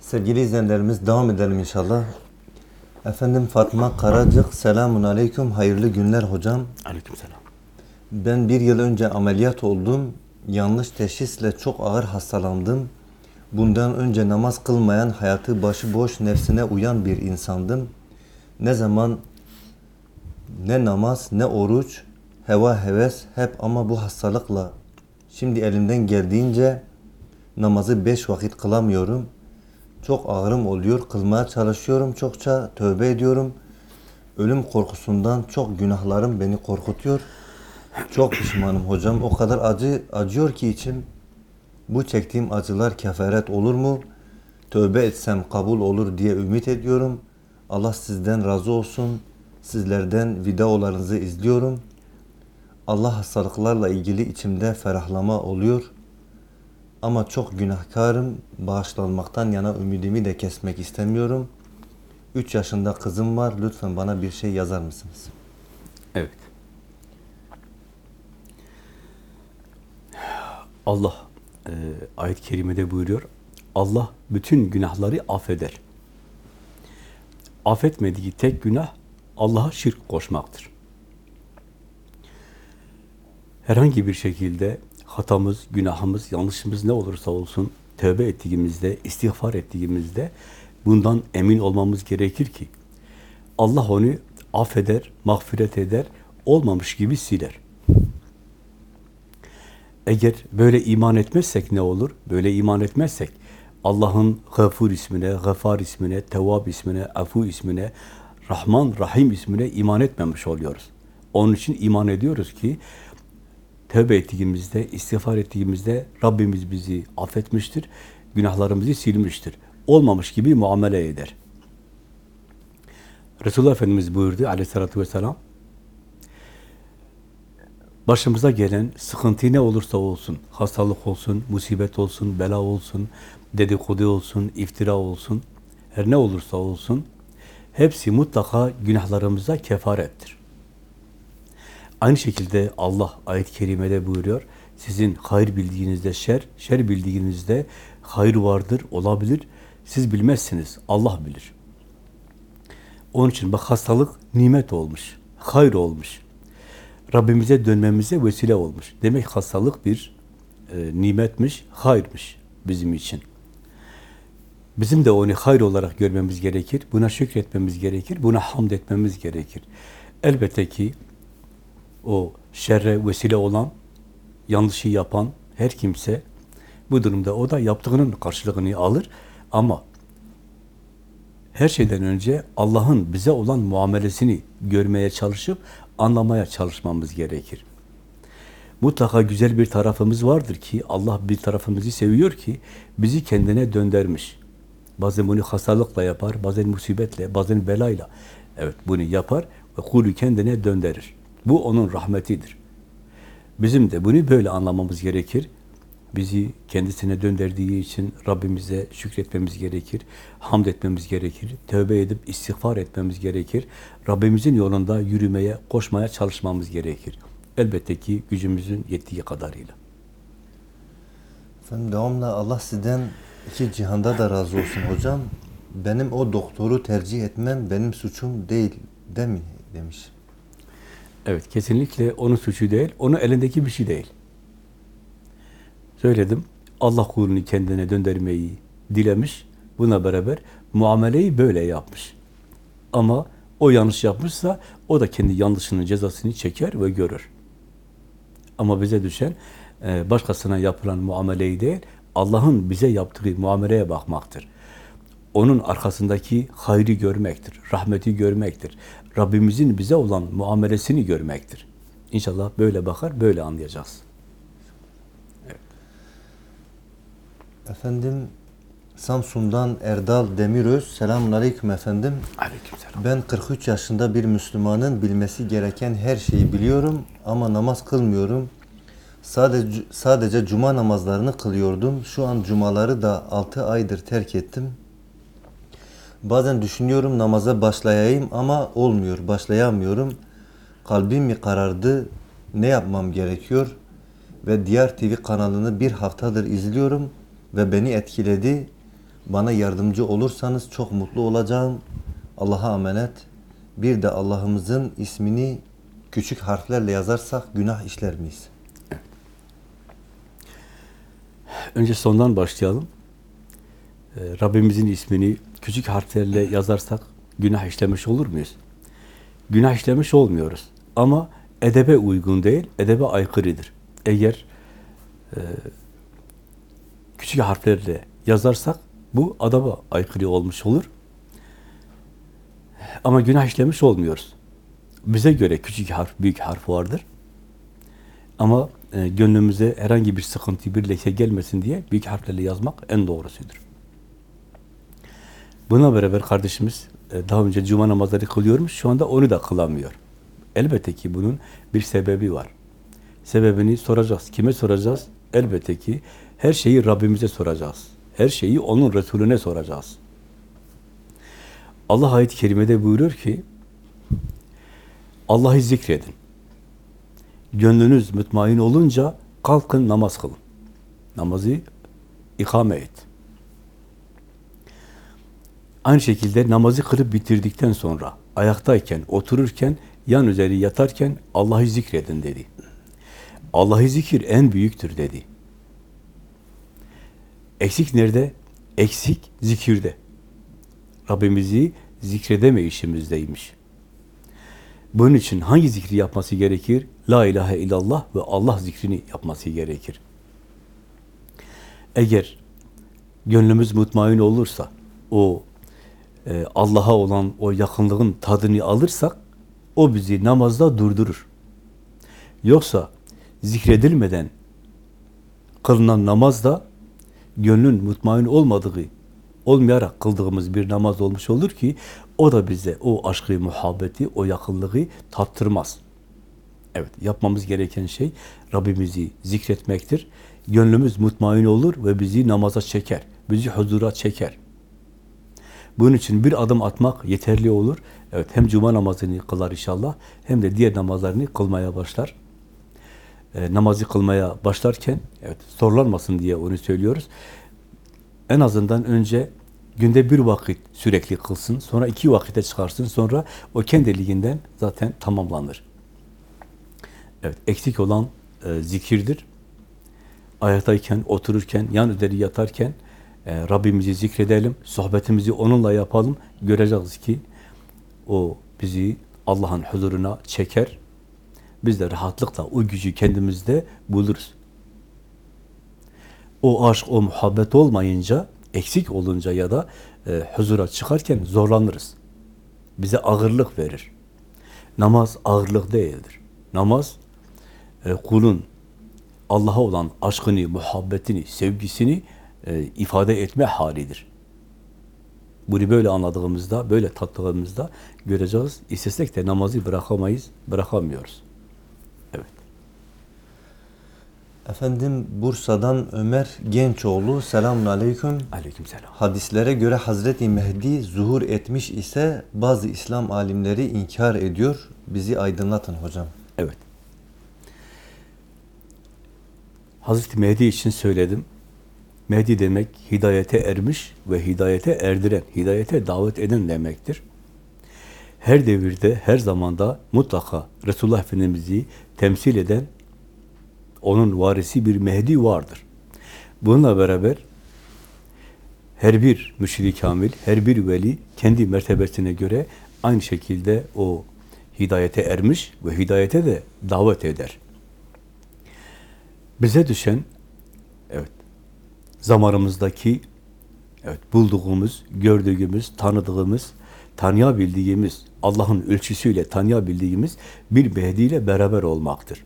Sevgili izleyenlerimiz devam edelim inşallah. Efendim Fatma Karacık, selamun aleyküm, hayırlı günler hocam. Aleykümselam. Ben bir yıl önce ameliyat oldum. Yanlış teşhisle çok ağır hastalandım. Bundan önce namaz kılmayan, hayatı başıboş, nefsine uyan bir insandım. Ne zaman ne namaz, ne oruç, heva heves hep ama bu hastalıkla şimdi elimden geldiğince namazı beş vakit kılamıyorum. Çok ağrım oluyor, kılmaya çalışıyorum çokça, tövbe ediyorum. Ölüm korkusundan çok günahlarım beni korkutuyor. Çok pişmanım hocam. O kadar acı acıyor ki içim. Bu çektiğim acılar kefaret olur mu? Tövbe etsem kabul olur diye ümit ediyorum. Allah sizden razı olsun. Sizlerden videolarınızı izliyorum. Allah hastalıklarla ilgili içimde ferahlama oluyor. Ama çok günahkarım. Bağışlanmaktan yana ümidimi de kesmek istemiyorum. 3 yaşında kızım var. Lütfen bana bir şey yazar mısınız? Evet. Allah e, ayet-i kerimede buyuruyor. Allah bütün günahları affeder. Affetmediği tek günah Allah'a şirk koşmaktır. Herhangi bir şekilde hatamız, günahımız, yanlışımız ne olursa olsun tövbe ettiğimizde, istiğfar ettiğimizde bundan emin olmamız gerekir ki Allah onu affeder, mağfiret eder, olmamış gibi siler. Eğer böyle iman etmezsek ne olur? Böyle iman etmezsek Allah'ın Gafur ismine, Gafar ismine, Tevvab ismine, Afu ismine, Rahman, Rahim ismine iman etmemiş oluyoruz. Onun için iman ediyoruz ki tövbe ettiğimizde, istiğfar ettiğimizde Rabbimiz bizi affetmiştir, günahlarımızı silmiştir. Olmamış gibi muamele eder. Resulullah Efendimiz buyurdu aleyhissalatü vesselam, başımıza gelen sıkıntı ne olursa olsun, hastalık olsun, musibet olsun, bela olsun, dedikodu olsun, iftira olsun, her ne olursa olsun, hepsi mutlaka günahlarımıza kefarettir. Aynı şekilde Allah ayet-i kerimede buyuruyor, sizin hayır bildiğinizde şer, şer bildiğinizde hayır vardır, olabilir. Siz bilmezsiniz, Allah bilir. Onun için bak hastalık nimet olmuş, hayır olmuş. Rabbimize dönmemize vesile olmuş. Demek hastalık bir e, nimetmiş, hayırmış bizim için. Bizim de onu hayır olarak görmemiz gerekir. Buna şükretmemiz gerekir. Buna hamd etmemiz gerekir. Elbette ki o şerre vesile olan, yanlışı yapan her kimse bu durumda o da yaptığının karşılığını alır. Ama her şeyden önce Allah'ın bize olan muamelesini görmeye çalışıp anlamaya çalışmamız gerekir. Mutlaka güzel bir tarafımız vardır ki Allah bir tarafımızı seviyor ki bizi kendine döndürmüş. Bazen bunu hastalıkla yapar, bazen musibetle, bazen belayla. Evet bunu yapar ve kulü kendine döndürür. Bu onun rahmetidir. Bizim de bunu böyle anlamamız gerekir. Bizi kendisine döndürdüğü için Rabbimize şükretmemiz gerekir. Hamd etmemiz gerekir. Tövbe edip istiğfar etmemiz gerekir. Rabbimizin yolunda yürümeye, koşmaya çalışmamız gerekir. Elbette ki gücümüzün yettiği kadarıyla. Efendim devamla Allah sizden iki cihanda da razı olsun hocam. Benim o doktoru tercih etmem benim suçum değil değil mi demiş. Evet, kesinlikle onun suçu değil, onun elindeki bir şey değil. Söyledim, Allah kulunu kendine döndürmeyi dilemiş, buna beraber muameleyi böyle yapmış. Ama o yanlış yapmışsa, o da kendi yanlışının cezasını çeker ve görür. Ama bize düşen, e, başkasına yapılan muameleyi değil, Allah'ın bize yaptığı muameleye bakmaktır. Onun arkasındaki hayrı görmektir, rahmeti görmektir. Rabbimizin bize olan muamelesini görmektir. İnşallah böyle bakar, böyle anlayacağız. Efendim Samsun'dan Erdal Demiröz. Selamun Aleyküm efendim. Aleykümselam. Ben 43 yaşında bir Müslümanın bilmesi gereken her şeyi biliyorum ama namaz kılmıyorum. Sadece sadece cuma namazlarını kılıyordum. Şu an cumaları da 6 aydır terk ettim. Bazen düşünüyorum namaza başlayayım ama olmuyor, başlayamıyorum. Kalbim mi karardı? Ne yapmam gerekiyor? Ve Diğer TV kanalını bir haftadır izliyorum ve beni etkiledi. Bana yardımcı olursanız çok mutlu olacağım. Allah'a emanet. Bir de Allah'ımızın ismini küçük harflerle yazarsak günah işler miyiz? Önce sondan başlayalım. Ee, Rabbimizin ismini küçük harflerle yazarsak günah işlemiş olur muyuz? Günah işlemiş olmuyoruz. Ama edebe uygun değil, edebe aykırıdır. Eğer e, küçük harflerle yazarsak bu adaba aykırı olmuş olur. Ama günah işlemiş olmuyoruz. Bize göre küçük harf, büyük harf vardır. Ama e, gönlümüze herhangi bir sıkıntı, bir leke gelmesin diye büyük harflerle yazmak en doğrusudur. Buna beraber kardeşimiz e, daha önce cuma namazları kılıyormuş, şu anda onu da kılamıyor. Elbette ki bunun bir sebebi var. Sebebini soracağız. Kime soracağız? Elbette ki her şeyi Rabbimize soracağız. Her şeyi onun Resulüne soracağız. Allah ayet-i kerimede buyuruyor ki Allah'ı zikredin. Gönlünüz mutmain olunca kalkın namaz kılın. Namazı ikame et. Aynı şekilde namazı kılıp bitirdikten sonra ayaktayken, otururken, yan üzeri yatarken Allah'ı zikredin dedi. Allah'ı zikir en büyüktür dedi. Eksik nerede? Eksik zikirde. Rabbimizi zikredemeyişimizdeymiş. Bunun için hangi zikri yapması gerekir? La ilahe illallah ve Allah zikrini yapması gerekir. Eğer gönlümüz mutmain olursa, o e, Allah'a olan o yakınlığın tadını alırsak, o bizi namazda durdurur. Yoksa zikredilmeden kılınan namaz da gönlün mutmain olmadığı, olmayarak kıldığımız bir namaz olmuş olur ki o da bize o aşkı, muhabbeti, o yakınlığı tattırmaz. Evet, yapmamız gereken şey Rabbimizi zikretmektir. Gönlümüz mutmain olur ve bizi namaza çeker, bizi huzura çeker. Bunun için bir adım atmak yeterli olur. Evet, hem cuma namazını kılar inşallah, hem de diğer namazlarını kılmaya başlar. E, namazı kılmaya başlarken, evet, zorlanmasın diye onu söylüyoruz. En azından önce günde bir vakit sürekli kılsın, sonra iki vakite çıkarsın, sonra o kendiliğinden zaten tamamlanır. Evet, eksik olan e, zikirdir. Ayaktayken, otururken, yan üzeri yatarken e, Rabbimizi zikredelim, sohbetimizi onunla yapalım. Göreceğiz ki o bizi Allah'ın huzuruna çeker. Biz de rahatlıkla o gücü kendimizde buluruz. O aşk, o muhabbet olmayınca, eksik olunca ya da e, huzura çıkarken zorlanırız. Bize ağırlık verir. Namaz ağırlık değildir. Namaz e, kulun Allah'a olan aşkını, muhabbetini, sevgisini e, ifade etme halidir. Bunu böyle anladığımızda, böyle tattığımızda göreceğiz. İstesek de namazı bırakamayız, bırakamıyoruz. Evet. Efendim Bursa'dan Ömer Gençoğlu selamun aleyküm. Aleykümselam. Hadislere göre Hazreti Mehdi zuhur etmiş ise bazı İslam alimleri inkar ediyor. Bizi aydınlatın hocam. Evet. Hazreti Mehdi için söyledim. Mehdi demek hidayete ermiş ve hidayete erdiren, hidayete davet eden demektir. Her devirde, her zamanda mutlaka Resulullah Efendimiz'i temsil eden, onun varisi bir Mehdi vardır. Bununla beraber her bir müşrik kamil, her bir veli kendi mertebesine göre aynı şekilde o hidayete ermiş ve hidayete de davet eder. Bize düşen zamanımızdaki evet bulduğumuz, gördüğümüz, tanıdığımız, tanıyabildiğimiz, Allah'ın ölçüsüyle tanıyabildiğimiz bir Mehdi ile beraber olmaktır.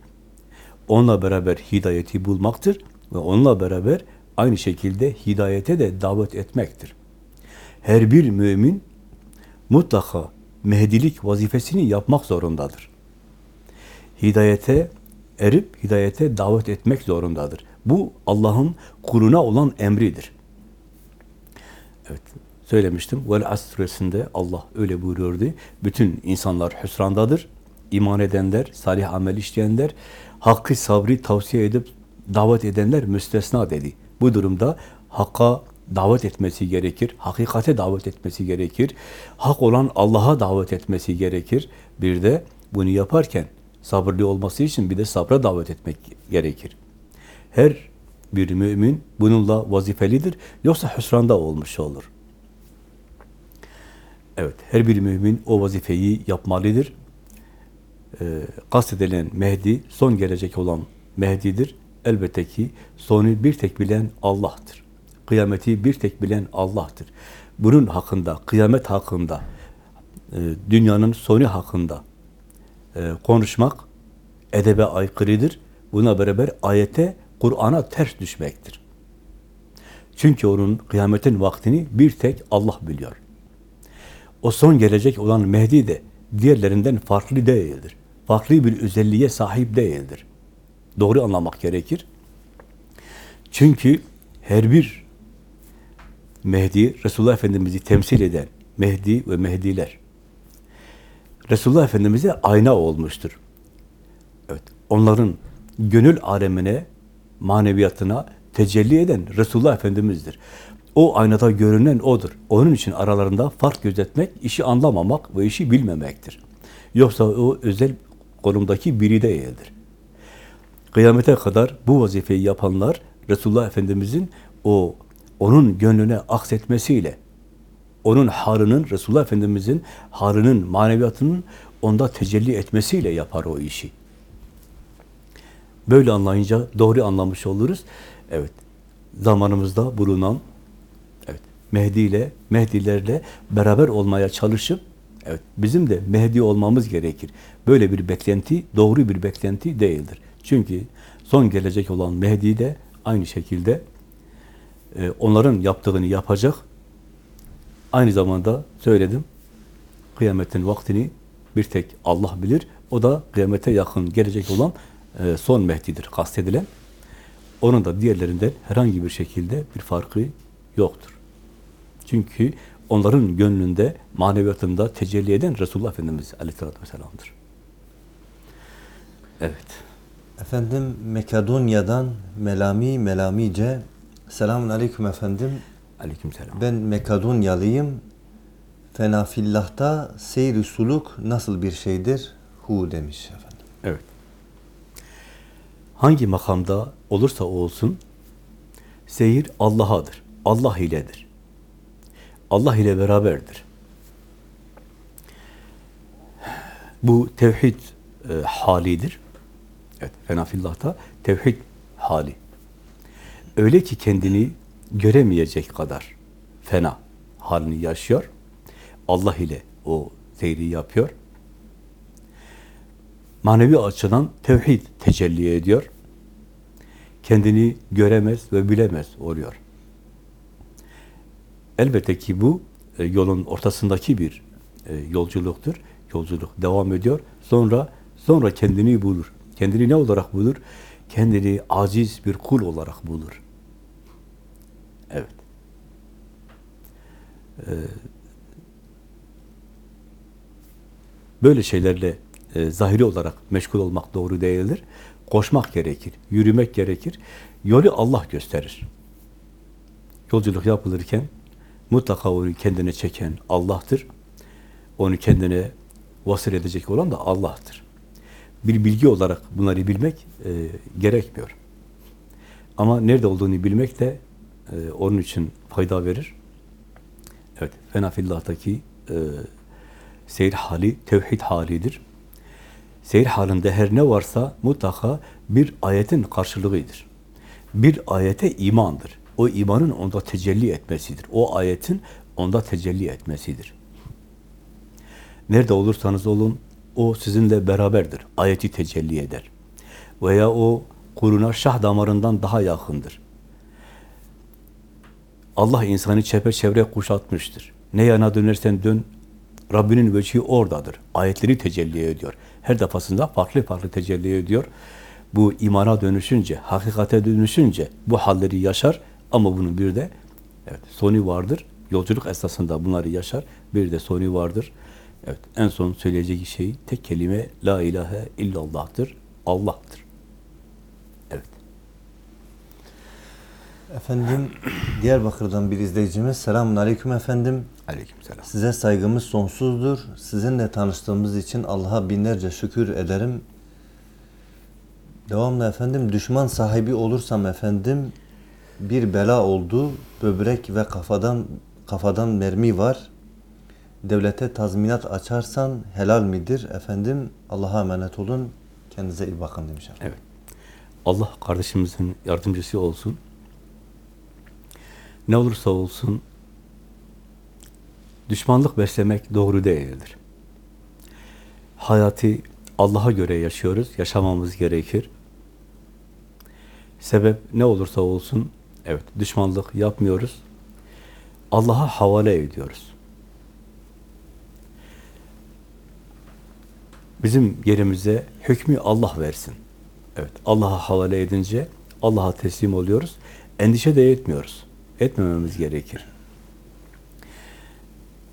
Onunla beraber hidayeti bulmaktır ve onunla beraber aynı şekilde hidayete de davet etmektir. Her bir mümin mutlaka Mehdilik vazifesini yapmak zorundadır. Hidayete erip hidayete davet etmek zorundadır. Bu Allah'ın kuluna olan emridir. Evet, söylemiştim. Vel Asr suresinde Allah öyle buyuruyordu. Bütün insanlar hüsrandadır. İman edenler, salih amel işleyenler, hakkı sabrı tavsiye edip davet edenler müstesna dedi. Bu durumda hakka davet etmesi gerekir. Hakikate davet etmesi gerekir. Hak olan Allah'a davet etmesi gerekir. Bir de bunu yaparken sabırlı olması için bir de sabra davet etmek gerekir. Her bir mümin bununla vazifelidir. Yoksa hüsranda olmuş olur. Evet, her bir mümin o vazifeyi yapmalıdır. Ee, kastedilen Mehdi, son gelecek olan Mehdi'dir. Elbette ki sonu bir tek bilen Allah'tır. Kıyameti bir tek bilen Allah'tır. Bunun hakkında, kıyamet hakkında, e, dünyanın sonu hakkında e, konuşmak edebe aykırıdır. Buna beraber ayete, Kur'an'a ters düşmektir. Çünkü onun kıyametin vaktini bir tek Allah biliyor. O son gelecek olan Mehdi de diğerlerinden farklı değildir. Farklı bir özelliğe sahip değildir. Doğru anlamak gerekir. Çünkü her bir Mehdi, Resulullah Efendimiz'i temsil eden Mehdi ve Mehdiler, Resulullah Efendimiz'e ayna olmuştur. Evet, onların gönül alemine, maneviyatına tecelli eden Resulullah Efendimiz'dir. O aynada görünen O'dur. Onun için aralarında fark gözetmek, işi anlamamak ve işi bilmemektir. Yoksa o özel konumdaki biri değildir. Kıyamete kadar bu vazifeyi yapanlar Resulullah Efendimiz'in o onun gönlüne aksetmesiyle onun harının, Resulullah Efendimiz'in harının, maneviyatının onda tecelli etmesiyle yapar o işi. Böyle anlayınca doğru anlamış oluruz. Evet, zamanımızda bulunan evet, Mehdi ile, Mehdilerle beraber olmaya çalışıp evet, bizim de Mehdi olmamız gerekir. Böyle bir beklenti doğru bir beklenti değildir. Çünkü son gelecek olan Mehdi de aynı şekilde e, onların yaptığını yapacak. Aynı zamanda söyledim, kıyametin vaktini bir tek Allah bilir. O da kıyamete yakın gelecek olan son Mehdi'dir kastedilen. Onun da diğerlerinden herhangi bir şekilde bir farkı yoktur. Çünkü onların gönlünde, maneviyatında tecelli eden Resulullah Efendimiz Aleyhisselatü Vesselam'dır. Evet. Efendim Makedonya'dan Melami Melamice Selamun Aleyküm efendim. Aleykümselam. Ben Makedonyalıyım. Fenafillah'ta seyr-i suluk nasıl bir şeydir? Hu demiş efendim. Evet. Hangi makamda olursa olsun seyir Allah'adır. Allah iledir. Allah ile beraberdir. Bu tevhid e, halidir. Evet, fenafillah'ta tevhid hali. Öyle ki kendini göremeyecek kadar fena halini yaşıyor. Allah ile o seyri yapıyor. Manevi açıdan tevhid tecelli ediyor. Kendini göremez ve bilemez oluyor. Elbette ki bu e, yolun ortasındaki bir e, yolculuktur. Yolculuk devam ediyor. Sonra sonra kendini bulur. Kendini ne olarak bulur? Kendini aciz bir kul olarak bulur. Evet. Ee, böyle şeylerle e, zahiri olarak meşgul olmak doğru değildir. Koşmak gerekir, yürümek gerekir. Yolu Allah gösterir. Yolculuk yapılırken mutlaka onu kendine çeken Allah'tır. Onu kendine vasıl edecek olan da Allah'tır. Bir bilgi olarak bunları bilmek e, gerekmiyor. Ama nerede olduğunu bilmek de e, onun için fayda verir. Evet, fenafillah'taki e, seyir hali, tevhid halidir. Seyir halinde her ne varsa mutlaka bir ayetin karşılığıdır. Bir ayete imandır. O imanın onda tecelli etmesidir. O ayetin onda tecelli etmesidir. Nerede olursanız olun, o sizinle beraberdir. Ayeti tecelli eder. Veya o kuruna şah damarından daha yakındır. Allah insanı çepeçevre kuşatmıştır. Ne yana dönersen dön, Rabbinin vecihi oradadır. Ayetleri tecelli ediyor. Her defasında farklı farklı tecelli ediyor. Bu imana dönüşünce, hakikate dönüşünce bu halleri yaşar ama bunun bir de evet, sonu vardır. Yolculuk esnasında bunları yaşar. Bir de sonu vardır. Evet, en son söyleyeceği şey tek kelime La ilahe illallah'tır. Allah'tır. Evet. Efendim Diyarbakır'dan bir izleyicimiz. Selamun Aleyküm efendim. Aleykümselam. Size saygımız sonsuzdur. Sizinle tanıştığımız için Allah'a binlerce şükür ederim. Devamlı efendim düşman sahibi olursam efendim bir bela oldu. Böbrek ve kafadan kafadan mermi var. Devlete tazminat açarsan helal midir efendim? Allah'a emanet olun. Kendinize iyi bakın demiş efendim. Evet. Allah kardeşimizin yardımcısı olsun. Ne olursa olsun düşmanlık beslemek doğru değildir. Hayatı Allah'a göre yaşıyoruz, yaşamamız gerekir. Sebep ne olursa olsun, evet düşmanlık yapmıyoruz. Allah'a havale ediyoruz. Bizim yerimize hükmü Allah versin. Evet, Allah'a havale edince Allah'a teslim oluyoruz. Endişe de etmiyoruz. Etmememiz gerekir.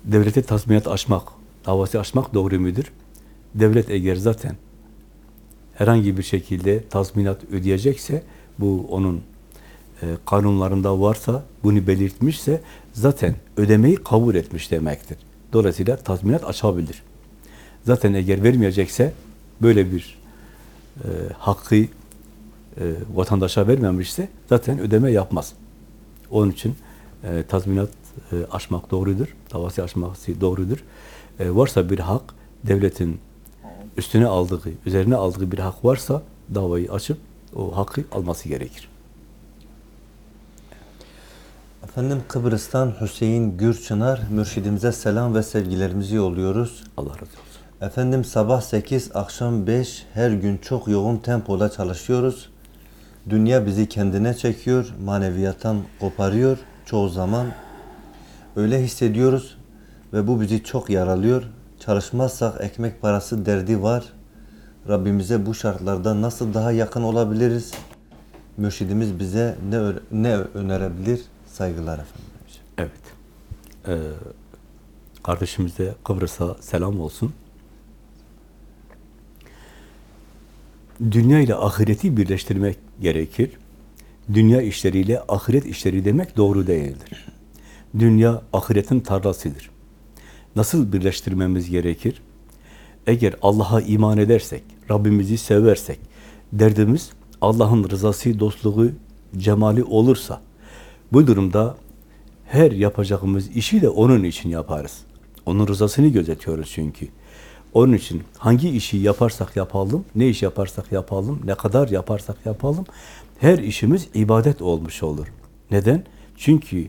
Devlete tazminat açmak, davası açmak doğru mudur? Devlet eğer zaten herhangi bir şekilde tazminat ödeyecekse, bu onun e, kanunlarında varsa, bunu belirtmişse zaten ödemeyi kabul etmiş demektir. Dolayısıyla tazminat açabilir. Zaten eğer vermeyecekse böyle bir e, hakkı e, vatandaşa vermemişse zaten ödeme yapmaz. Onun için e, tazminat e, açmak doğrudur, davası açması doğrudur. E, varsa bir hak, devletin üstüne aldığı, üzerine aldığı bir hak varsa davayı açıp o hakkı alması gerekir. Efendim Kıbrıs'tan Hüseyin Gürçınar mürşidimize selam ve sevgilerimizi yolluyoruz. Allah razı olsun. Efendim sabah 8, akşam 5 her gün çok yoğun tempoda çalışıyoruz. Dünya bizi kendine çekiyor, maneviyattan koparıyor çoğu zaman. Öyle hissediyoruz ve bu bizi çok yaralıyor. Çalışmazsak ekmek parası derdi var. Rabbimize bu şartlarda nasıl daha yakın olabiliriz? Mürşidimiz bize ne ne önerebilir? Saygılar efendim. Evet. Ee, kardeşimize Kıbrıs'a selam olsun. Dünya ile ahireti birleştirmek gerekir. Dünya işleriyle ahiret işleri demek doğru değildir. Dünya ahiretin tarlasıdır. Nasıl birleştirmemiz gerekir? Eğer Allah'a iman edersek, Rabbimizi seversek, derdimiz Allah'ın rızası, dostluğu, cemali olursa, bu durumda her yapacağımız işi de onun için yaparız. Onun rızasını gözetiyoruz çünkü. Onun için hangi işi yaparsak yapalım, ne iş yaparsak yapalım, ne kadar yaparsak yapalım, her işimiz ibadet olmuş olur. Neden? Çünkü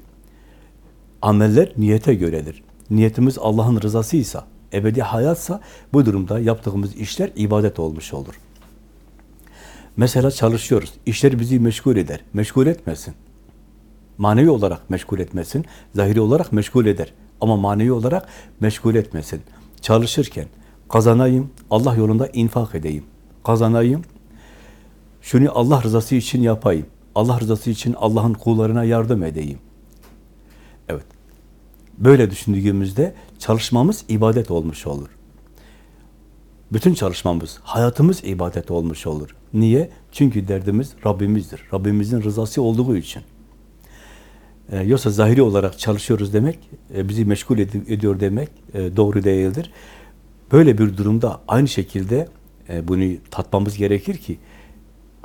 ameller niyete göredir. Niyetimiz Allah'ın rızasıysa, ebedi hayatsa bu durumda yaptığımız işler ibadet olmuş olur. Mesela çalışıyoruz. İşler bizi meşgul eder. Meşgul etmesin. Manevi olarak meşgul etmesin. Zahiri olarak meşgul eder. Ama manevi olarak meşgul etmesin. Çalışırken kazanayım, Allah yolunda infak edeyim. Kazanayım, şunu Allah rızası için yapayım. Allah rızası için Allah'ın kullarına yardım edeyim. Evet. Böyle düşündüğümüzde çalışmamız ibadet olmuş olur. Bütün çalışmamız, hayatımız ibadet olmuş olur. Niye? Çünkü derdimiz Rabbimizdir. Rabbimizin rızası olduğu için. E, yoksa zahiri olarak çalışıyoruz demek, e, bizi meşgul ed- ediyor demek e, doğru değildir. Böyle bir durumda aynı şekilde e, bunu tatmamız gerekir ki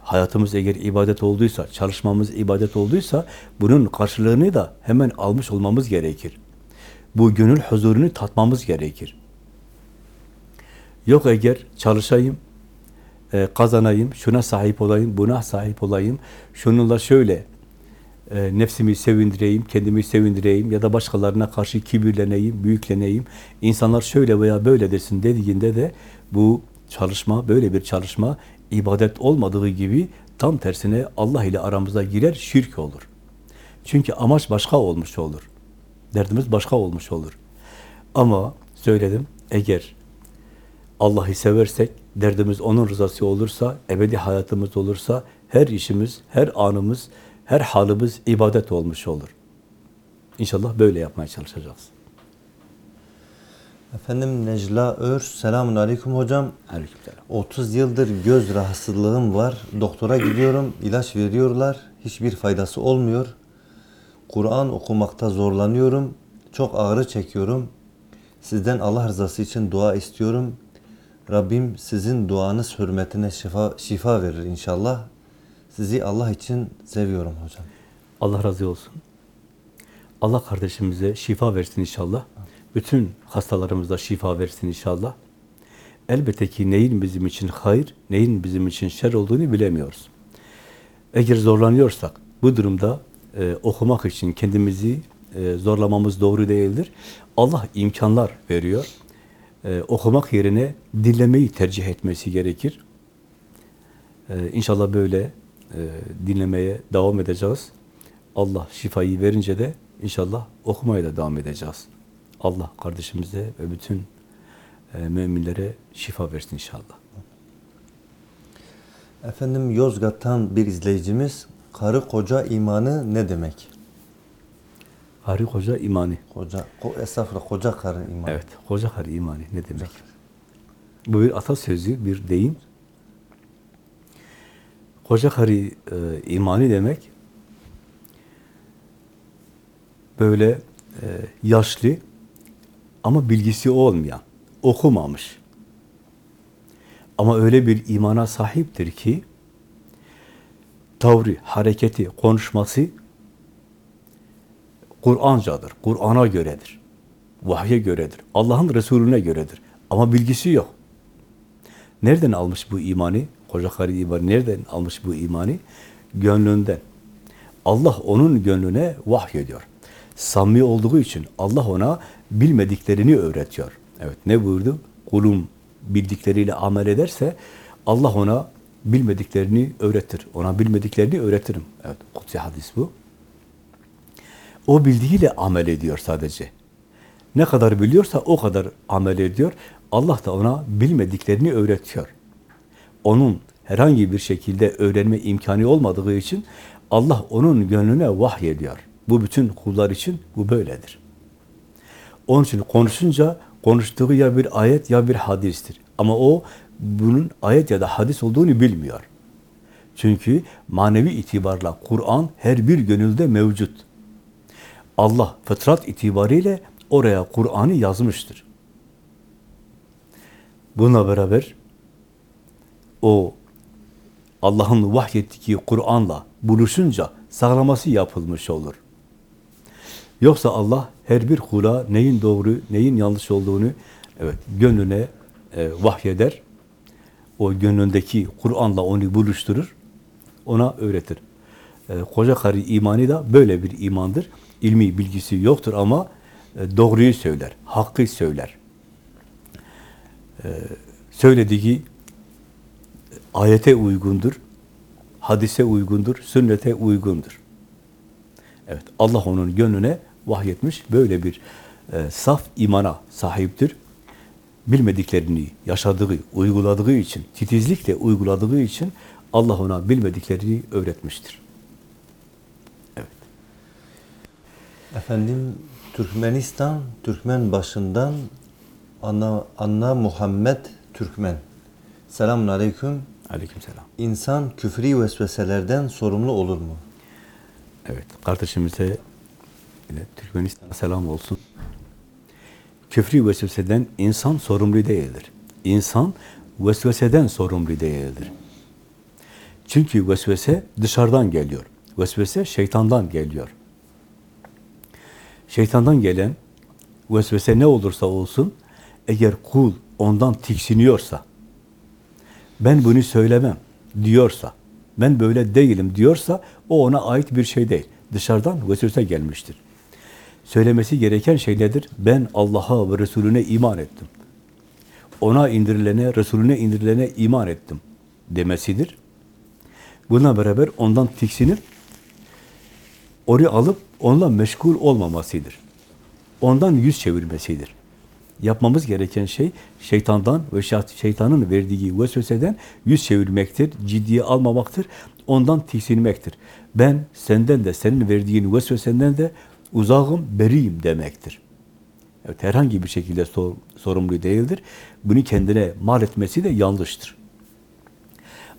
hayatımız eğer ibadet olduysa, çalışmamız ibadet olduysa bunun karşılığını da hemen almış olmamız gerekir. Bu gönül huzurunu tatmamız gerekir. Yok eğer çalışayım, e, kazanayım, şuna sahip olayım, buna sahip olayım, şununla şöyle e, nefsimi sevindireyim, kendimi sevindireyim ya da başkalarına karşı kibirleneyim, büyükleneyim, insanlar şöyle veya böyle desin dediğinde de bu çalışma, böyle bir çalışma ibadet olmadığı gibi tam tersine Allah ile aramıza girer, şirk olur. Çünkü amaç başka olmuş olur. Derdimiz başka olmuş olur. Ama söyledim, eğer Allah'ı seversek, derdimiz onun rızası olursa, ebedi hayatımız olursa, her işimiz, her anımız, her halimiz ibadet olmuş olur. İnşallah böyle yapmaya çalışacağız. Efendim Necla Ör, selamun aleyküm hocam. Aleykümselam. 30 yıldır göz rahatsızlığım var. Doktora gidiyorum, ilaç veriyorlar. Hiçbir faydası olmuyor. Kur'an okumakta zorlanıyorum. Çok ağrı çekiyorum. Sizden Allah rızası için dua istiyorum. Rabbim sizin duanız hürmetine şifa, şifa verir inşallah. Sizi Allah için seviyorum hocam. Allah razı olsun. Allah kardeşimize şifa versin inşallah. Bütün hastalarımıza şifa versin inşallah. Elbette ki neyin bizim için hayır, neyin bizim için şer olduğunu bilemiyoruz. Eğer zorlanıyorsak bu durumda e, okumak için kendimizi e, zorlamamız doğru değildir. Allah imkanlar veriyor. E, okumak yerine dinlemeyi tercih etmesi gerekir. E, inşallah böyle e, dinlemeye devam edeceğiz. Allah şifayı verince de inşallah okumaya da devam edeceğiz. Allah kardeşimize ve bütün e, müminlere şifa versin inşallah. Efendim Yozgat'tan bir izleyicimiz karı koca imanı ne demek? Hari koca imani. Koca, ko, estağfurullah koca karı imanı. Evet, koca hari imani ne demek? Bu bir atasözü, bir deyim. Koca karı e, imani demek böyle e, yaşlı ama bilgisi olmayan, okumamış. Ama öyle bir imana sahiptir ki tavrı, hareketi, konuşması Kur'ancadır, Kur'an'a göredir. Vahye göredir, Allah'ın Resulüne göredir. Ama bilgisi yok. Nereden almış bu imanı? Koca karı imanı nereden almış bu imanı? Gönlünden. Allah onun gönlüne vahyediyor. Samimi olduğu için Allah ona bilmediklerini öğretiyor. Evet ne buyurdu? Kulum bildikleriyle amel ederse Allah ona bilmediklerini öğretir. Ona bilmediklerini öğretirim. Evet kutsi hadis bu. O bildiğiyle amel ediyor sadece. Ne kadar biliyorsa o kadar amel ediyor. Allah da ona bilmediklerini öğretiyor. Onun herhangi bir şekilde öğrenme imkanı olmadığı için Allah onun gönlüne vahyediyor. Bu bütün kullar için bu böyledir. Onun için konuşunca konuştuğu ya bir ayet ya bir hadistir. Ama o bunun ayet ya da hadis olduğunu bilmiyor. Çünkü manevi itibarla Kur'an her bir gönülde mevcut. Allah fıtrat itibariyle oraya Kur'an'ı yazmıştır. Bununla beraber o Allah'ın vahyettiği Kur'an'la buluşunca sağlaması yapılmış olur. Yoksa Allah her bir kula neyin doğru, neyin yanlış olduğunu evet gönlüne e, vahyeder. O gönlündeki Kur'an'la onu buluşturur. Ona öğretir. E, koca karı imanı da böyle bir imandır. İlmi bilgisi yoktur ama e, doğruyu söyler, hakkı söyler. E, söylediği ayete uygundur, hadise uygundur, sünnete uygundur. Evet, Allah onun gönlüne vahyetmiş, böyle bir e, saf imana sahiptir. Bilmediklerini yaşadığı, uyguladığı için, titizlikle uyguladığı için Allah ona bilmediklerini öğretmiştir. Evet. Efendim Türkmenistan, Türkmen başından Anna, Anna Muhammed Türkmen. Selamun Aleyküm. Aleykümselam. İnsan küfri vesveselerden sorumlu olur mu? Evet, kardeşimize yine Türkmenistan'a selam olsun. Küfrü vesveseden insan sorumlu değildir. İnsan vesveseden sorumlu değildir. Çünkü vesvese dışarıdan geliyor. Vesvese şeytandan geliyor. Şeytandan gelen vesvese ne olursa olsun, eğer kul ondan tiksiniyorsa, ben bunu söylemem diyorsa, ben böyle değilim diyorsa, o ona ait bir şey değil. Dışarıdan vesvese gelmiştir. Söylemesi gereken şey nedir? Ben Allah'a ve Resulüne iman ettim. Ona indirilene, Resulüne indirilene iman ettim demesidir. Buna beraber ondan tiksinip orayı alıp onunla meşgul olmamasıdır. Ondan yüz çevirmesidir. Yapmamız gereken şey şeytandan ve şeytanın verdiği vesveseden yüz çevirmektir, ciddiye almamaktır, ondan tiksinmektir. Ben senden de senin verdiğin vesvesenden de uzağım, beriyim demektir. Evet, herhangi bir şekilde sor- sorumlu değildir. Bunu kendine mal etmesi de yanlıştır.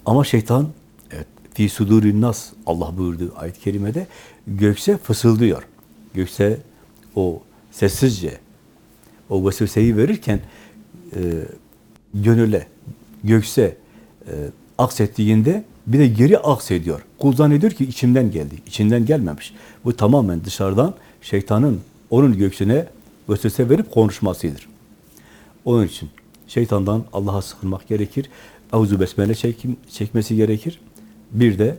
Ama şeytan evet, fi sudurin nas Allah buyurdu ayet-i kerimede gökse fısıldıyor. Gökse o sessizce o vesveseyi verirken e, gönüle, gökse e, aksettiğinde bir de geri aksediyor. Kul zannediyor ki içimden geldi. İçinden gelmemiş. Bu tamamen dışarıdan şeytanın onun göksüne vesvese verip konuşmasıdır. Onun için şeytandan Allah'a sığınmak gerekir. Avuzu besmele çekim, çekmesi gerekir. Bir de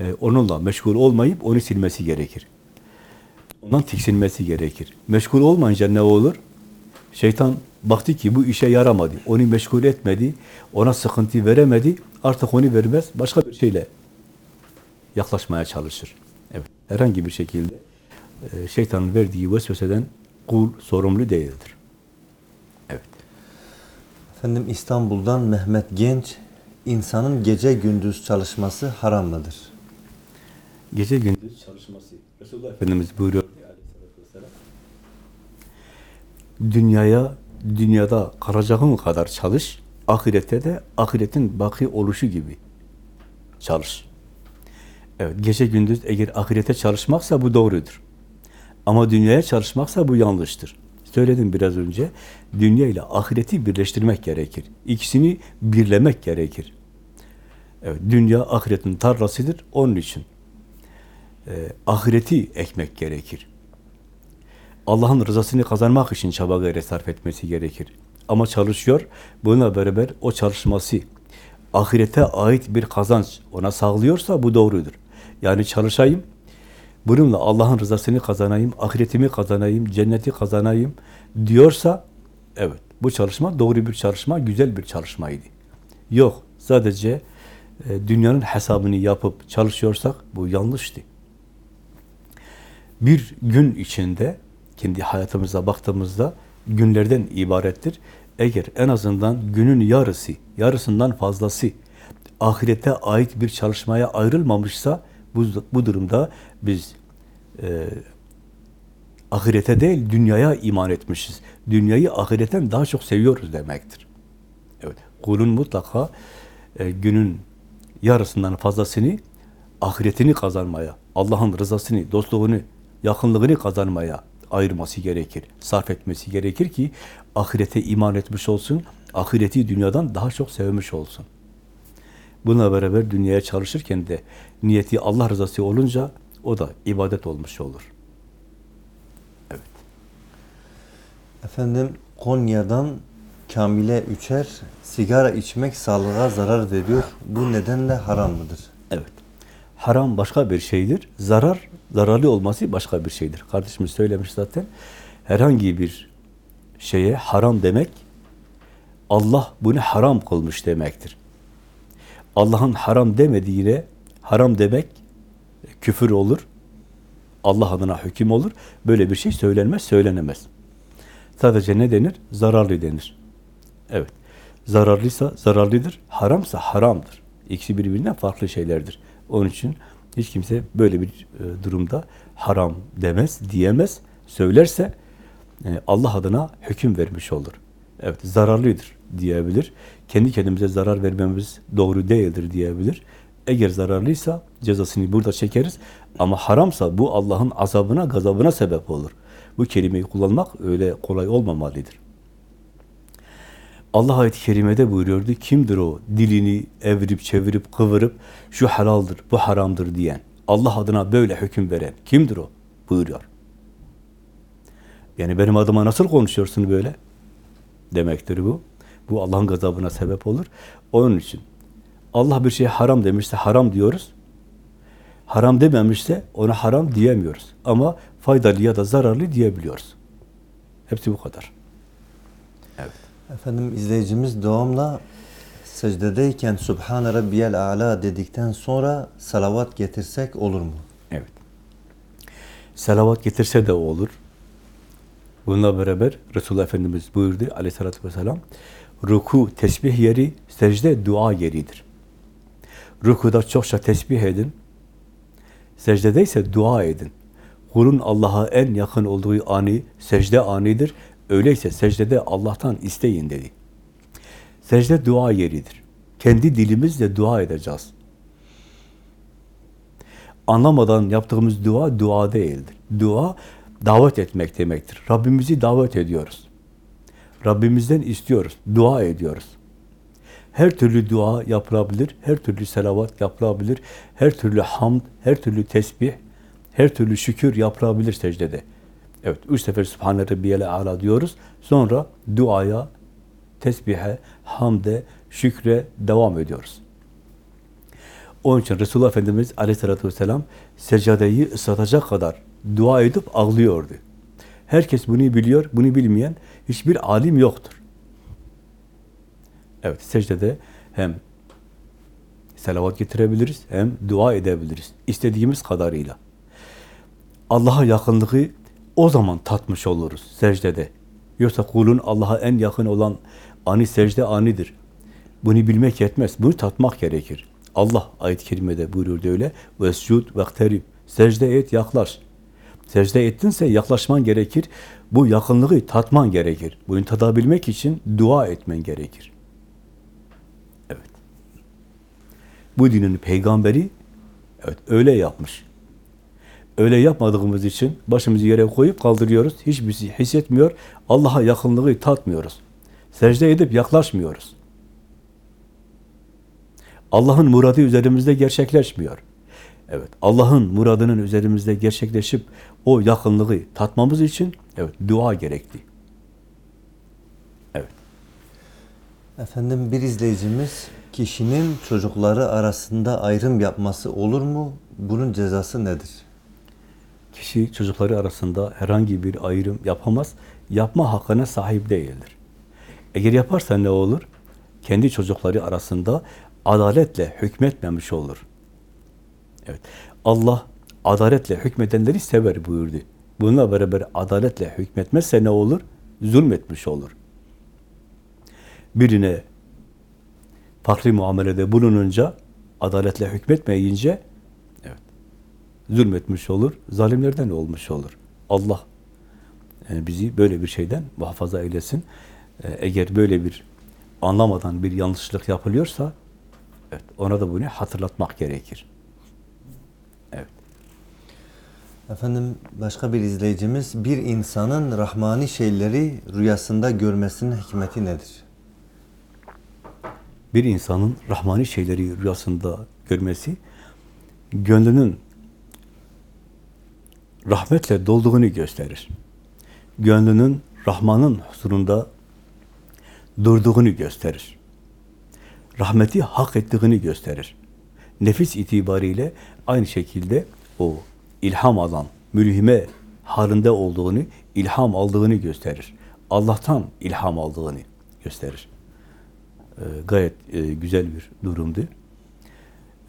e, onunla meşgul olmayıp onu silmesi gerekir. Ondan tiksinmesi gerekir. Meşgul olmayınca ne olur? Şeytan baktı ki bu işe yaramadı. Onu meşgul etmedi. Ona sıkıntı veremedi. Artık onu vermez. Başka bir şeyle yaklaşmaya çalışır. Evet. Herhangi bir şekilde e, şeytanın verdiği vesveseden kul sorumlu değildir. Evet. Efendim İstanbul'dan Mehmet Genç, insanın gece gündüz çalışması haram mıdır? Gece gündüz çalışması. Resulullah Efendimiz buyuruyor ki aleyhissalatü vesselam, Dünyaya, dünyada kalacağın kadar çalış, ahirette de ahiretin baki oluşu gibi çalış. Evet, gece gündüz eğer ahirete çalışmaksa bu doğrudur. Ama dünyaya çalışmaksa bu yanlıştır. Söyledim biraz önce, dünya ile ahireti birleştirmek gerekir. İkisini birlemek gerekir. Evet, dünya ahiretin tarlasıdır, onun için e, ahireti ekmek gerekir. Allah'ın rızasını kazanmak için çaba gayret sarf etmesi gerekir. Ama çalışıyor, bununla beraber o çalışması ahirete ait bir kazanç ona sağlıyorsa bu doğrudur. Yani çalışayım, bununla Allah'ın rızasını kazanayım, ahiretimi kazanayım, cenneti kazanayım diyorsa, evet bu çalışma doğru bir çalışma, güzel bir çalışmaydı. Yok, sadece e, dünyanın hesabını yapıp çalışıyorsak bu yanlıştı. Bir gün içinde kendi hayatımıza baktığımızda günlerden ibarettir. Eğer en azından günün yarısı, yarısından fazlası ahirete ait bir çalışmaya ayrılmamışsa bu, bu durumda biz e, ahirete değil dünyaya iman etmişiz. Dünyayı ahiretten daha çok seviyoruz demektir. Evet, kulun mutlaka e, günün yarısından fazlasını ahiretini kazanmaya, Allah'ın rızasını, dostluğunu, yakınlığını kazanmaya ayırması gerekir, sarf etmesi gerekir ki ahirete iman etmiş olsun, ahireti dünyadan daha çok sevmiş olsun. Buna beraber dünyaya çalışırken de niyeti Allah rızası olunca o da ibadet olmuş olur. Evet. Efendim Konya'dan Kamile Üçer, sigara içmek sağlığa zarar veriyor. Bu nedenle haram mıdır? Evet. Haram başka bir şeydir. Zarar, zararlı olması başka bir şeydir. Kardeşimiz söylemiş zaten. Herhangi bir şeye haram demek, Allah bunu haram kılmış demektir. Allah'ın haram demediğine haram demek küfür olur. Allah adına hüküm olur. Böyle bir şey söylenmez, söylenemez. Sadece ne denir? Zararlı denir. Evet. Zararlıysa zararlıdır, haramsa haramdır. İkisi birbirinden farklı şeylerdir. Onun için hiç kimse böyle bir e, durumda haram demez, diyemez. Söylerse e, Allah adına hüküm vermiş olur. Evet, zararlıdır diyebilir. Kendi kendimize zarar vermemiz doğru değildir diyebilir. Eğer zararlıysa cezasını burada çekeriz. Ama haramsa bu Allah'ın azabına, gazabına sebep olur. Bu kelimeyi kullanmak öyle kolay olmamalıdır. Allah ayet-i kerimede buyuruyordu, kimdir o dilini evirip çevirip kıvırıp şu halaldır, bu haramdır diyen, Allah adına böyle hüküm veren kimdir o? buyuruyor. Yani benim adıma nasıl konuşuyorsun böyle? Demektir bu. Bu Allah'ın gazabına sebep olur. Onun için Allah bir şey haram demişse haram diyoruz. Haram dememişse ona haram diyemiyoruz. Ama faydalı ya da zararlı diyebiliyoruz. Hepsi bu kadar. Efendim izleyicimiz devamla secdedeyken Subhane Rabbiyel A'la dedikten sonra salavat getirsek olur mu? Evet. Selavat getirse de olur. Bununla beraber Resulullah Efendimiz buyurdu aleyhissalatü vesselam, ruku tesbih yeri, secde dua yeridir. Rukuda çokça tesbih edin, secdede ise dua edin. kulun Allah'a en yakın olduğu ani secde anidir. Öyleyse secdede Allah'tan isteyin dedi. Secde dua yeridir. Kendi dilimizle dua edeceğiz. Anlamadan yaptığımız dua, dua değildir. Dua, davet etmek demektir. Rabbimizi davet ediyoruz. Rabbimizden istiyoruz, dua ediyoruz. Her türlü dua yapılabilir, her türlü selavat yapılabilir, her türlü hamd, her türlü tesbih, her türlü şükür yapılabilir secdede. Evet, üç sefer Sübhane Rabbiyele Ala diyoruz. Sonra duaya, tesbihe, hamde, şükre devam ediyoruz. Onun için Resulullah Efendimiz Aleyhisselatü Vesselam seccadeyi ıslatacak kadar dua edip ağlıyordu. Herkes bunu biliyor, bunu bilmeyen hiçbir alim yoktur. Evet, secdede hem selavat getirebiliriz, hem dua edebiliriz. İstediğimiz kadarıyla. Allah'a yakınlığı o zaman tatmış oluruz secdede. Yoksa kulun Allah'a en yakın olan ani secde anidir. Bunu bilmek yetmez. Bunu tatmak gerekir. Allah ayet-i kerimede buyururdu öyle. Vescud vekterib. Secde et, yaklaş. Secde ettinse yaklaşman gerekir. Bu yakınlığı tatman gerekir. Bunu tadabilmek için dua etmen gerekir. Evet. Bu dinin peygamberi evet öyle yapmış. Öyle yapmadığımız için başımızı yere koyup kaldırıyoruz. Hiçbir şey hissetmiyor. Allah'a yakınlığı tatmıyoruz. Secde edip yaklaşmıyoruz. Allah'ın muradı üzerimizde gerçekleşmiyor. Evet, Allah'ın muradının üzerimizde gerçekleşip o yakınlığı tatmamız için evet dua gerekli. Evet. Efendim bir izleyicimiz kişinin çocukları arasında ayrım yapması olur mu? Bunun cezası nedir? Kişi çocukları arasında herhangi bir ayrım yapamaz. Yapma hakkına sahip değildir. Eğer yaparsa ne olur? Kendi çocukları arasında adaletle hükmetmemiş olur. Evet. Allah adaletle hükmedenleri sever buyurdu. Bununla beraber adaletle hükmetmezse ne olur? Zulmetmiş olur. Birine farklı muamelede bulununca, adaletle hükmetmeyince zulmetmiş olur, zalimlerden olmuş olur. Allah e, bizi böyle bir şeyden muhafaza eylesin. E, eğer böyle bir anlamadan bir yanlışlık yapılıyorsa evet, ona da bunu hatırlatmak gerekir. Evet. Efendim başka bir izleyicimiz bir insanın rahmani şeyleri rüyasında görmesinin hikmeti nedir? Bir insanın rahmani şeyleri rüyasında görmesi, gönlünün rahmetle dolduğunu gösterir. Gönlünün Rahman'ın huzurunda durduğunu gösterir. Rahmeti hak ettiğini gösterir. Nefis itibariyle aynı şekilde o ilham alan, mülhime halinde olduğunu, ilham aldığını gösterir. Allah'tan ilham aldığını gösterir. Ee, gayet e, güzel bir durumdu.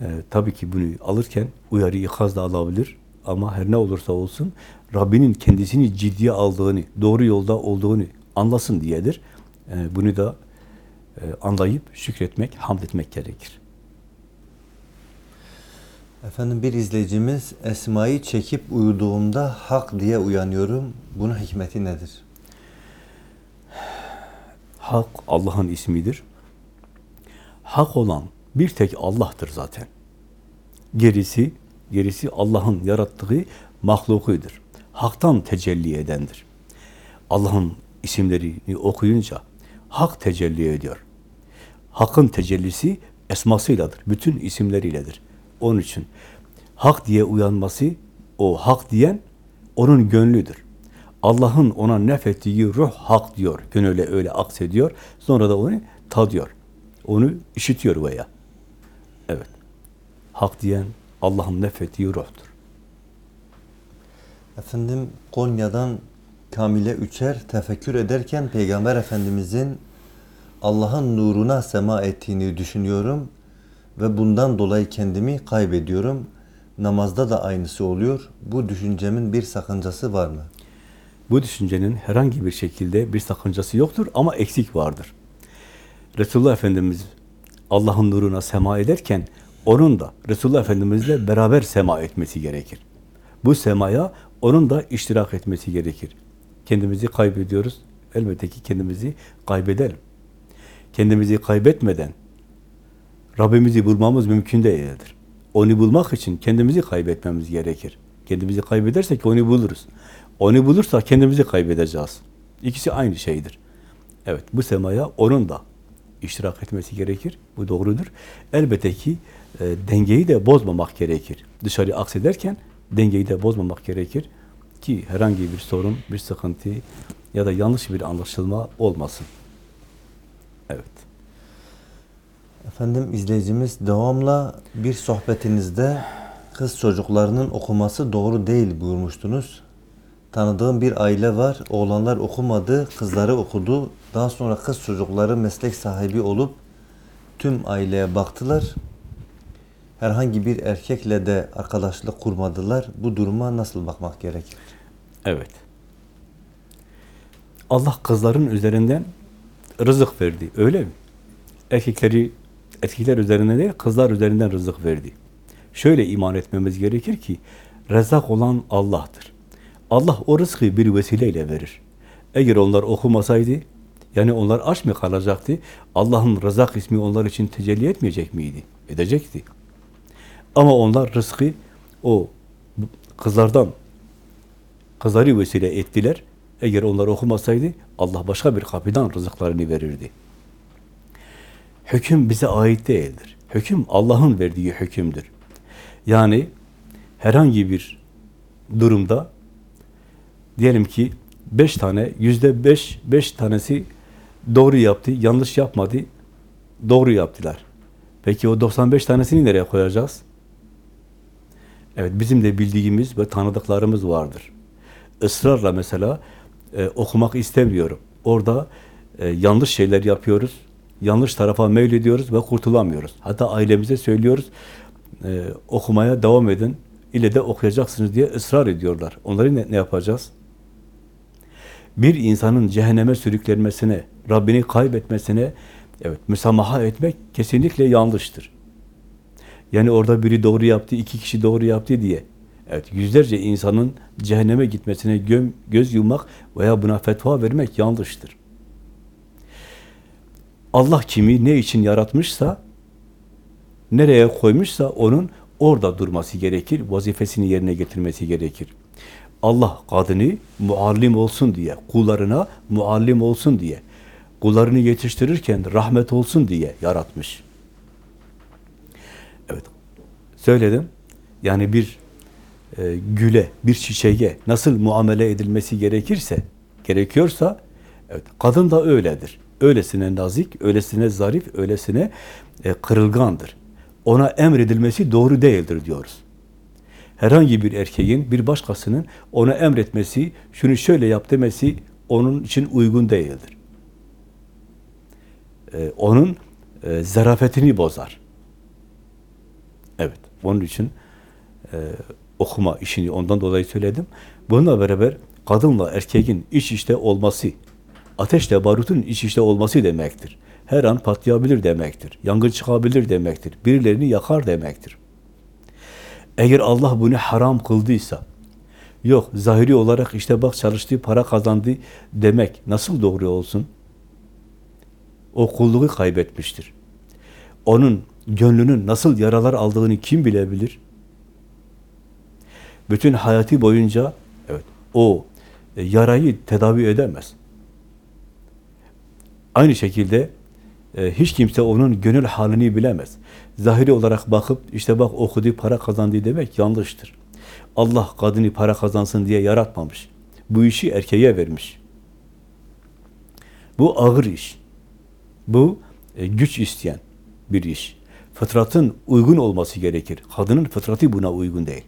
Ee, tabii ki bunu alırken uyarı ikaz da alabilir ama her ne olursa olsun Rabbinin kendisini ciddiye aldığını, doğru yolda olduğunu anlasın diyedir. Ee, bunu da e, anlayıp şükretmek, hamd etmek gerekir. Efendim bir izleyicimiz Esma'yı çekip uyuduğumda hak diye uyanıyorum. Bunun hikmeti nedir? Hak Allah'ın ismidir. Hak olan bir tek Allah'tır zaten. Gerisi, gerisi Allah'ın yarattığı mahlukudur. Hak'tan tecelli edendir. Allah'ın isimlerini okuyunca hak tecelli ediyor. Hakkın tecellisi esmasıyladır. Bütün isimleriyledir. Onun için hak diye uyanması, o hak diyen onun gönlüdür. Allah'ın ona nefettiği ruh hak diyor. Gönüle öyle aksediyor. Sonra da onu tadıyor. Onu işitiyor veya. Evet. Hak diyen Allah'ın nefettiği ruhtur. Efendim Konya'dan Kamile Üçer tefekkür ederken Peygamber Efendimizin Allah'ın nuruna sema ettiğini düşünüyorum ve bundan dolayı kendimi kaybediyorum. Namazda da aynısı oluyor. Bu düşüncemin bir sakıncası var mı? Bu düşüncenin herhangi bir şekilde bir sakıncası yoktur ama eksik vardır. Resulullah Efendimiz Allah'ın nuruna sema ederken onun da Resulullah Efendimizle beraber sema etmesi gerekir. Bu semaya onun da iştirak etmesi gerekir. Kendimizi kaybediyoruz. Elbette ki kendimizi kaybedelim. Kendimizi kaybetmeden Rabbimizi bulmamız mümkün değildir. Onu bulmak için kendimizi kaybetmemiz gerekir. Kendimizi kaybedersek onu buluruz. Onu bulursak kendimizi kaybedeceğiz. İkisi aynı şeydir. Evet, bu semaya onun da iştirak etmesi gerekir. Bu doğrudur. Elbette ki e, dengeyi de bozmamak gerekir. Dışarı aksederken dengeyi de bozmamak gerekir ki herhangi bir sorun, bir sıkıntı ya da yanlış bir anlaşılma olmasın. Evet. Efendim izleyicimiz devamla bir sohbetinizde kız çocuklarının okuması doğru değil buyurmuştunuz. Tanıdığım bir aile var. Oğlanlar okumadı, kızları okudu. Daha sonra kız çocukları meslek sahibi olup tüm aileye baktılar. Herhangi bir erkekle de arkadaşlık kurmadılar. Bu duruma nasıl bakmak gerekir? Evet. Allah kızların üzerinden rızık verdi. Öyle mi? Erkekleri erkekler üzerinden değil, kızlar üzerinden rızık verdi. Şöyle iman etmemiz gerekir ki rezak olan Allah'tır. Allah o rızkı bir vesileyle verir. Eğer onlar okumasaydı, yani onlar aç mı kalacaktı? Allah'ın rızak ismi onlar için tecelli etmeyecek miydi? Edecekti. Ama onlar rızkı o kızlardan kızları vesile ettiler. Eğer onlar okumasaydı Allah başka bir kapıdan rızıklarını verirdi. Hüküm bize ait değildir. Hüküm Allah'ın verdiği hükümdür. Yani herhangi bir durumda diyelim ki beş tane, yüzde beş, beş tanesi doğru yaptı, yanlış yapmadı, doğru yaptılar. Peki o 95 tanesini nereye koyacağız? Evet, bizim de bildiğimiz ve tanıdıklarımız vardır. Israrla mesela e, okumak istemiyorum. Orada e, yanlış şeyler yapıyoruz, yanlış tarafa meylediyoruz ve kurtulamıyoruz. Hatta ailemize söylüyoruz, e, okumaya devam edin, ile de okuyacaksınız diye ısrar ediyorlar. Onları ne, ne yapacağız? Bir insanın cehenneme sürüklenmesine, Rabbini kaybetmesine, evet müsamaha etmek kesinlikle yanlıştır. Yani orada biri doğru yaptı, iki kişi doğru yaptı diye. Evet, yüzlerce insanın cehenneme gitmesine göm, göz yummak veya buna fetva vermek yanlıştır. Allah kimi ne için yaratmışsa, nereye koymuşsa onun orada durması gerekir, vazifesini yerine getirmesi gerekir. Allah kadını muallim olsun diye, kullarına muallim olsun diye, kullarını yetiştirirken rahmet olsun diye yaratmış. Söyledim. Yani bir e, güle, bir çiçeğe nasıl muamele edilmesi gerekirse, gerekiyorsa, evet, kadın da öyledir. Öylesine nazik, öylesine zarif, öylesine e, kırılgandır. Ona emredilmesi doğru değildir diyoruz. Herhangi bir erkeğin bir başkasının ona emretmesi, şunu şöyle yap demesi onun için uygun değildir. Ee, onun e, zarafetini bozar. Evet, onun için e, okuma işini ondan dolayı söyledim. Bununla beraber kadınla erkeğin iç içte olması, ateşle barutun iç içte olması demektir. Her an patlayabilir demektir. Yangın çıkabilir demektir. Birilerini yakar demektir. Eğer Allah bunu haram kıldıysa, yok zahiri olarak işte bak çalıştı, para kazandı demek nasıl doğru olsun? O kulluğu kaybetmiştir. Onun gönlünün nasıl yaralar aldığını kim bilebilir? Bütün hayatı boyunca evet o e, yarayı tedavi edemez. Aynı şekilde e, hiç kimse onun gönül halini bilemez. Zahiri olarak bakıp işte bak okudu, para kazandı demek yanlıştır. Allah kadını para kazansın diye yaratmamış. Bu işi erkeğe vermiş. Bu ağır iş. Bu e, güç isteyen bir iş. Fıtratın uygun olması gerekir. Kadının fıtratı buna uygun değil.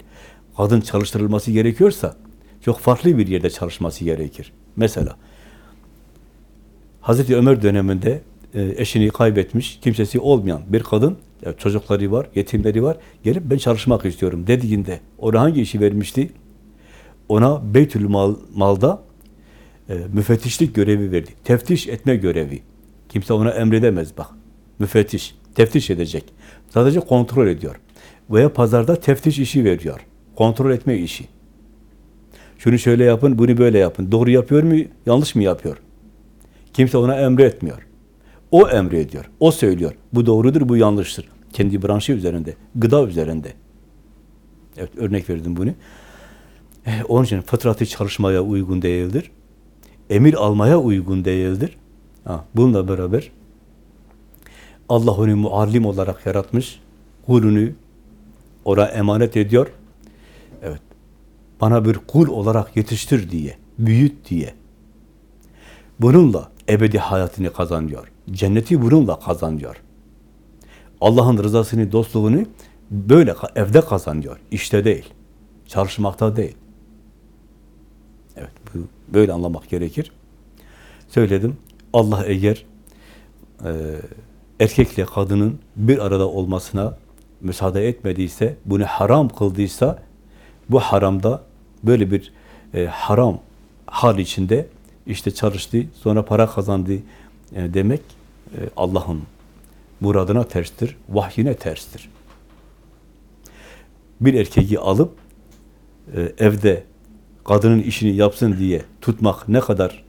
Kadın çalıştırılması gerekiyorsa çok farklı bir yerde çalışması gerekir. Mesela Hazreti Ömer döneminde e, eşini kaybetmiş, kimsesi olmayan bir kadın, çocukları var, yetimleri var, gelip ben çalışmak istiyorum dediğinde ona hangi işi vermişti? Ona Beytül Mal, Mal'da e, müfettişlik görevi verdi. Teftiş etme görevi. Kimse ona emredemez bak. Müfettiş, teftiş edecek. Sadece kontrol ediyor. Veya pazarda teftiş işi veriyor. Kontrol etme işi. Şunu şöyle yapın, bunu böyle yapın. Doğru yapıyor mu, yanlış mı yapıyor? Kimse ona emretmiyor. O emrediyor, o söylüyor. Bu doğrudur, bu yanlıştır. Kendi branşı üzerinde, gıda üzerinde. Evet, örnek verdim bunu. Eh, Onun için fıtratı çalışmaya uygun değildir. Emir almaya uygun değildir. Ha, bununla beraber Allah onu muallim olarak yaratmış. Kulunu ona emanet ediyor. Evet. Bana bir kul olarak yetiştir diye, büyüt diye. Bununla ebedi hayatını kazanıyor. Cenneti bununla kazanıyor. Allah'ın rızasını, dostluğunu böyle evde kazanıyor. İşte değil. Çalışmakta değil. Evet, bu, böyle anlamak gerekir. Söyledim. Allah eğer e, erkekle kadının bir arada olmasına müsaade etmediyse, bunu haram kıldıysa, bu haramda böyle bir e, haram hal içinde işte çalıştı, sonra para kazandı e, demek e, Allah'ın muradına terstir, vahyine terstir. Bir erkeği alıp e, evde kadının işini yapsın diye tutmak ne kadar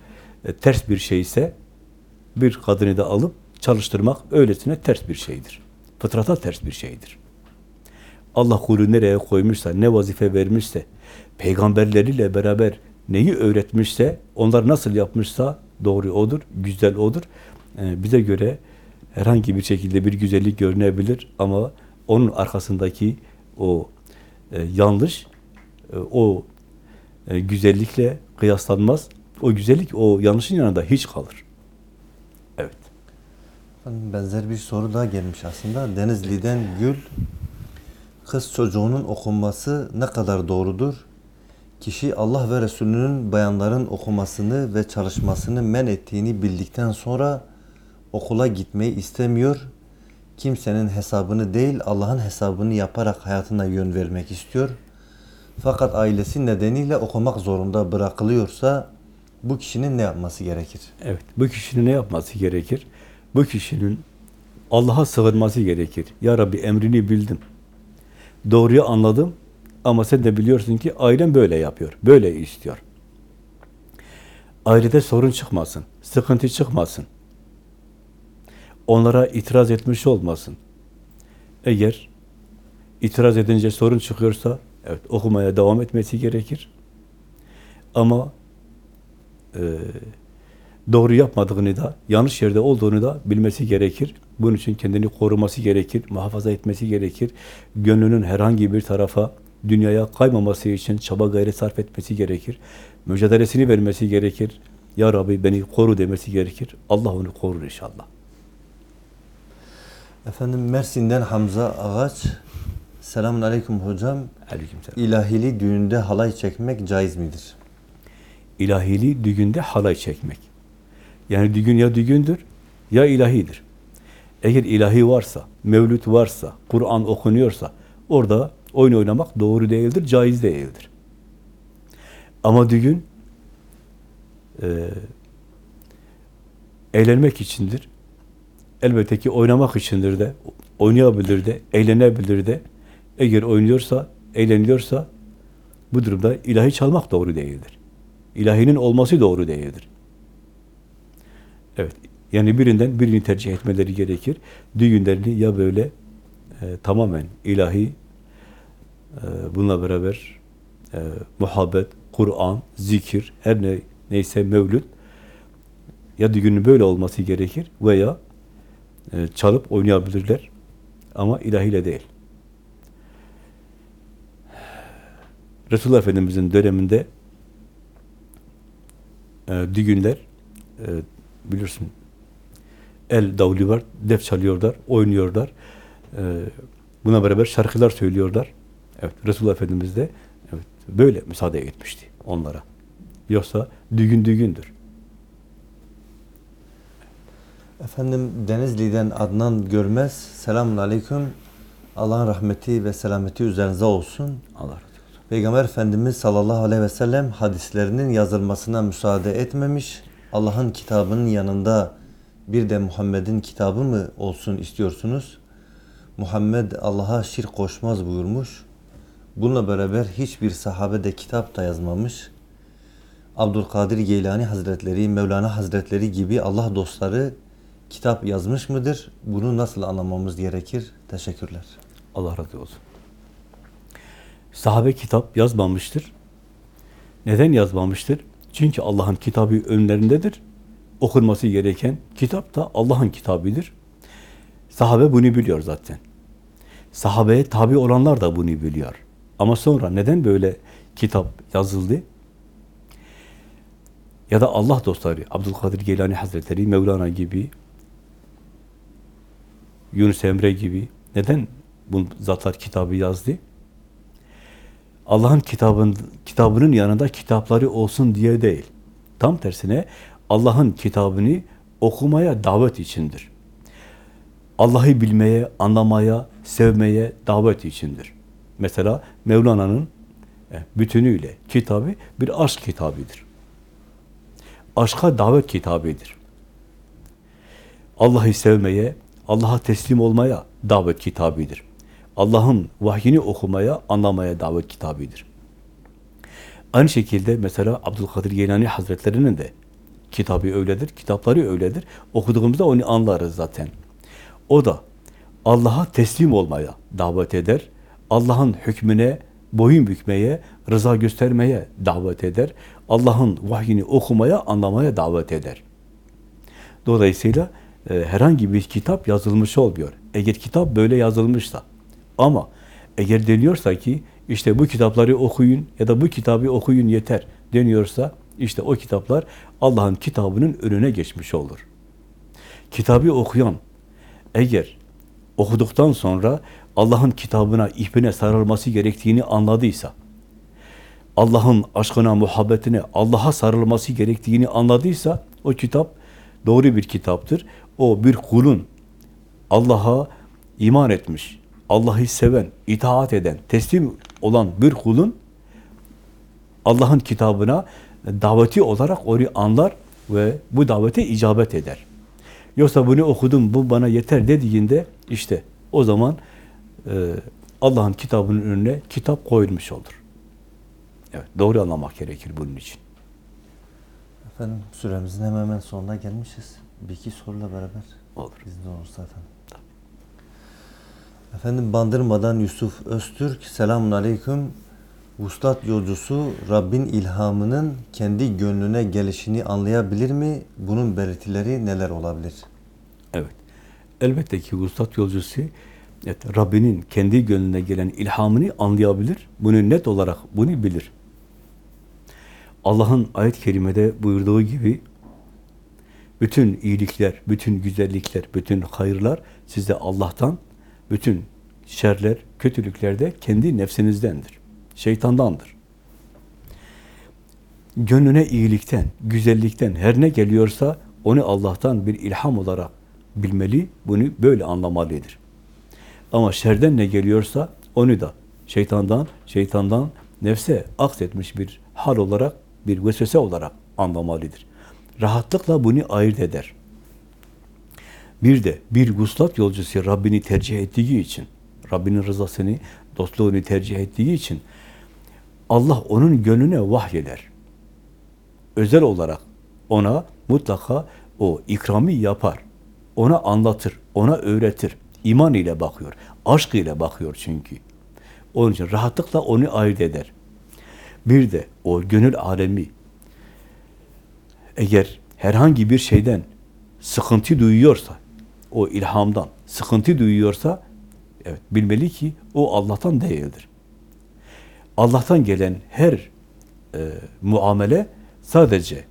e, ters bir şeyse bir kadını da alıp çalıştırmak öylesine ters bir şeydir. Fıtrata ters bir şeydir. Allah kulu nereye koymuşsa, ne vazife vermişse, peygamberleriyle beraber neyi öğretmişse, onlar nasıl yapmışsa doğru odur, güzel odur. Ee, bize göre herhangi bir şekilde bir güzellik görünebilir ama onun arkasındaki o e, yanlış, e, o e, güzellikle kıyaslanmaz. O güzellik o yanlışın yanında hiç kalır. Efendim, Benzer bir soru daha gelmiş aslında. Denizli'den Gül, kız çocuğunun okunması ne kadar doğrudur? Kişi Allah ve Resulünün bayanların okumasını ve çalışmasını men ettiğini bildikten sonra okula gitmeyi istemiyor. Kimsenin hesabını değil Allah'ın hesabını yaparak hayatına yön vermek istiyor. Fakat ailesi nedeniyle okumak zorunda bırakılıyorsa bu kişinin ne yapması gerekir? Evet, bu kişinin ne yapması gerekir? Bu kişinin Allah'a sığınması gerekir. Ya Rabbi emrini bildim. Doğruyu anladım ama sen de biliyorsun ki ailem böyle yapıyor, böyle istiyor. Ailede sorun çıkmasın, sıkıntı çıkmasın. Onlara itiraz etmiş olmasın. Eğer itiraz edince sorun çıkıyorsa, evet okumaya devam etmesi gerekir. Ama e, doğru yapmadığını da, yanlış yerde olduğunu da bilmesi gerekir. Bunun için kendini koruması gerekir, muhafaza etmesi gerekir. Gönlünün herhangi bir tarafa, dünyaya kaymaması için çaba gayret sarf etmesi gerekir. Mücadelesini vermesi gerekir. Ya Rabbi beni koru demesi gerekir. Allah onu korur inşallah. Efendim Mersin'den Hamza Ağaç. Selamun Aleyküm hocam. Aleykümselam. İlahili düğünde halay çekmek caiz midir? İlahili düğünde halay çekmek. Yani düğün ya düğündür ya ilahidir. Eğer ilahi varsa, mevlüt varsa, Kur'an okunuyorsa orada oyun oynamak doğru değildir, caiz değildir. Ama düğün e, eğlenmek içindir. Elbette ki oynamak içindir de, oynayabilir de, eğlenebilir de. Eğer oynuyorsa, eğleniyorsa bu durumda ilahi çalmak doğru değildir. İlahinin olması doğru değildir. Evet, yani birinden birini tercih etmeleri gerekir. Düğünlerini ya böyle e, tamamen ilahi, e, bununla beraber e, muhabbet, Kur'an, zikir, her ne neyse mevlüt, ya düğünün böyle olması gerekir veya e, çalıp oynayabilirler ama ilahiyle değil. Resulullah Efendimiz'in döneminde e, düğünler e, bilirsin el davulu var, def çalıyorlar, oynuyorlar. E, buna beraber şarkılar söylüyorlar. Evet, Resulullah Efendimiz de evet, böyle müsaade etmişti onlara. Yoksa düğün düğündür. Efendim Denizli'den Adnan Görmez. Selamun Aleyküm. Allah'ın rahmeti ve selameti üzerinize olsun. Allah razı olsun. Peygamber Efendimiz sallallahu aleyhi ve sellem hadislerinin yazılmasına müsaade etmemiş. Allah'ın kitabının yanında bir de Muhammed'in kitabı mı olsun istiyorsunuz? Muhammed Allah'a şirk koşmaz buyurmuş. Bununla beraber hiçbir sahabe de kitap da yazmamış. Abdülkadir Geylani Hazretleri, Mevlana Hazretleri gibi Allah dostları kitap yazmış mıdır? Bunu nasıl anlamamız gerekir? Teşekkürler. Allah razı olsun. Sahabe kitap yazmamıştır. Neden yazmamıştır? Çünkü Allah'ın kitabı önlerindedir. Okunması gereken kitap da Allah'ın kitabıdır. Sahabe bunu biliyor zaten. Sahabeye tabi olanlar da bunu biliyor. Ama sonra neden böyle kitap yazıldı? Ya da Allah dostları, Abdülkadir Geylani Hazretleri, Mevlana gibi, Yunus Emre gibi neden bu zatlar kitabı yazdı? Allah'ın kitabın, kitabının yanında kitapları olsun diye değil. Tam tersine Allah'ın kitabını okumaya davet içindir. Allah'ı bilmeye, anlamaya, sevmeye davet içindir. Mesela Mevlana'nın e, bütünüyle kitabı bir aşk kitabıdır. Aşka davet kitabıdır. Allah'ı sevmeye, Allah'a teslim olmaya davet kitabıdır. Allah'ın vahyini okumaya, anlamaya davet kitabıdır. Aynı şekilde mesela Abdülkadir Geylani Hazretleri'nin de kitabı öyledir, kitapları öyledir. Okuduğumuzda onu anlarız zaten. O da Allah'a teslim olmaya davet eder. Allah'ın hükmüne boyun bükmeye, rıza göstermeye davet eder. Allah'ın vahyini okumaya, anlamaya davet eder. Dolayısıyla e, herhangi bir kitap yazılmış olmuyor. Eğer kitap böyle yazılmışsa ama eğer deniyorsa ki işte bu kitapları okuyun ya da bu kitabı okuyun yeter deniyorsa işte o kitaplar Allah'ın kitabının önüne geçmiş olur. Kitabı okuyan eğer okuduktan sonra Allah'ın kitabına, ihbine sarılması gerektiğini anladıysa, Allah'ın aşkına, muhabbetine, Allah'a sarılması gerektiğini anladıysa o kitap doğru bir kitaptır. O bir kulun Allah'a iman etmiş, Allah'ı seven, itaat eden, teslim olan bir kulun Allah'ın kitabına daveti olarak onu anlar ve bu davete icabet eder. Yoksa bunu okudum, bu bana yeter dediğinde işte o zaman e, Allah'ın kitabının önüne kitap koyulmuş olur. Evet, doğru anlamak gerekir bunun için. Efendim süremizin hemen hemen sonuna gelmişiz. Bir iki soruyla beraber Olur. izin olursa efendim. Efendim Bandırma'dan Yusuf Öztürk. Selamun Aleyküm. Vuslat yolcusu Rabbin ilhamının kendi gönlüne gelişini anlayabilir mi? Bunun belirtileri neler olabilir? Evet. Elbette ki vuslat yolcusu evet, Rabbinin kendi gönlüne gelen ilhamını anlayabilir. Bunu net olarak bunu bilir. Allah'ın ayet-i kerimede buyurduğu gibi bütün iyilikler, bütün güzellikler, bütün hayırlar sizde Allah'tan, bütün şerler, kötülükler de kendi nefsinizdendir. Şeytandandır. Gönlüne iyilikten, güzellikten her ne geliyorsa onu Allah'tan bir ilham olarak bilmeli, bunu böyle anlamalıdır. Ama şerden ne geliyorsa onu da şeytandan, şeytandan nefse aksetmiş bir hal olarak, bir vesvese olarak anlamalıdır. Rahatlıkla bunu ayırt eder. Bir de bir guslat yolcusu Rabbini tercih ettiği için, Rabbinin rızasını, dostluğunu tercih ettiği için Allah onun gönlüne vahyeder. Özel olarak ona mutlaka o ikrami yapar. Ona anlatır, ona öğretir. İman ile bakıyor, aşk ile bakıyor çünkü. Onun için rahatlıkla onu ayırt eder. Bir de o gönül alemi eğer herhangi bir şeyden sıkıntı duyuyorsa, o ilhamdan sıkıntı duyuyorsa, evet bilmeli ki o Allah'tan değildir. Allah'tan gelen her e, muamele sadece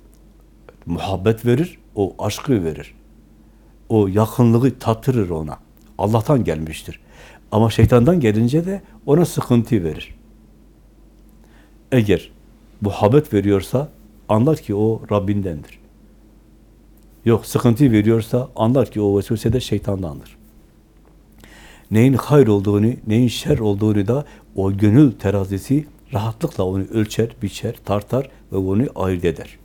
muhabbet verir, o aşkı verir. O yakınlığı tattırır ona. Allah'tan gelmiştir. Ama şeytandan gelince de ona sıkıntı verir. Eğer muhabbet veriyorsa anlar ki o Rabbindendir. Yok sıkıntı veriyorsa anlar ki o vesvese de şeytandandır. Neyin hayır olduğunu, neyin şer olduğunu da o gönül terazisi rahatlıkla onu ölçer, biçer, tartar ve onu ayırt eder.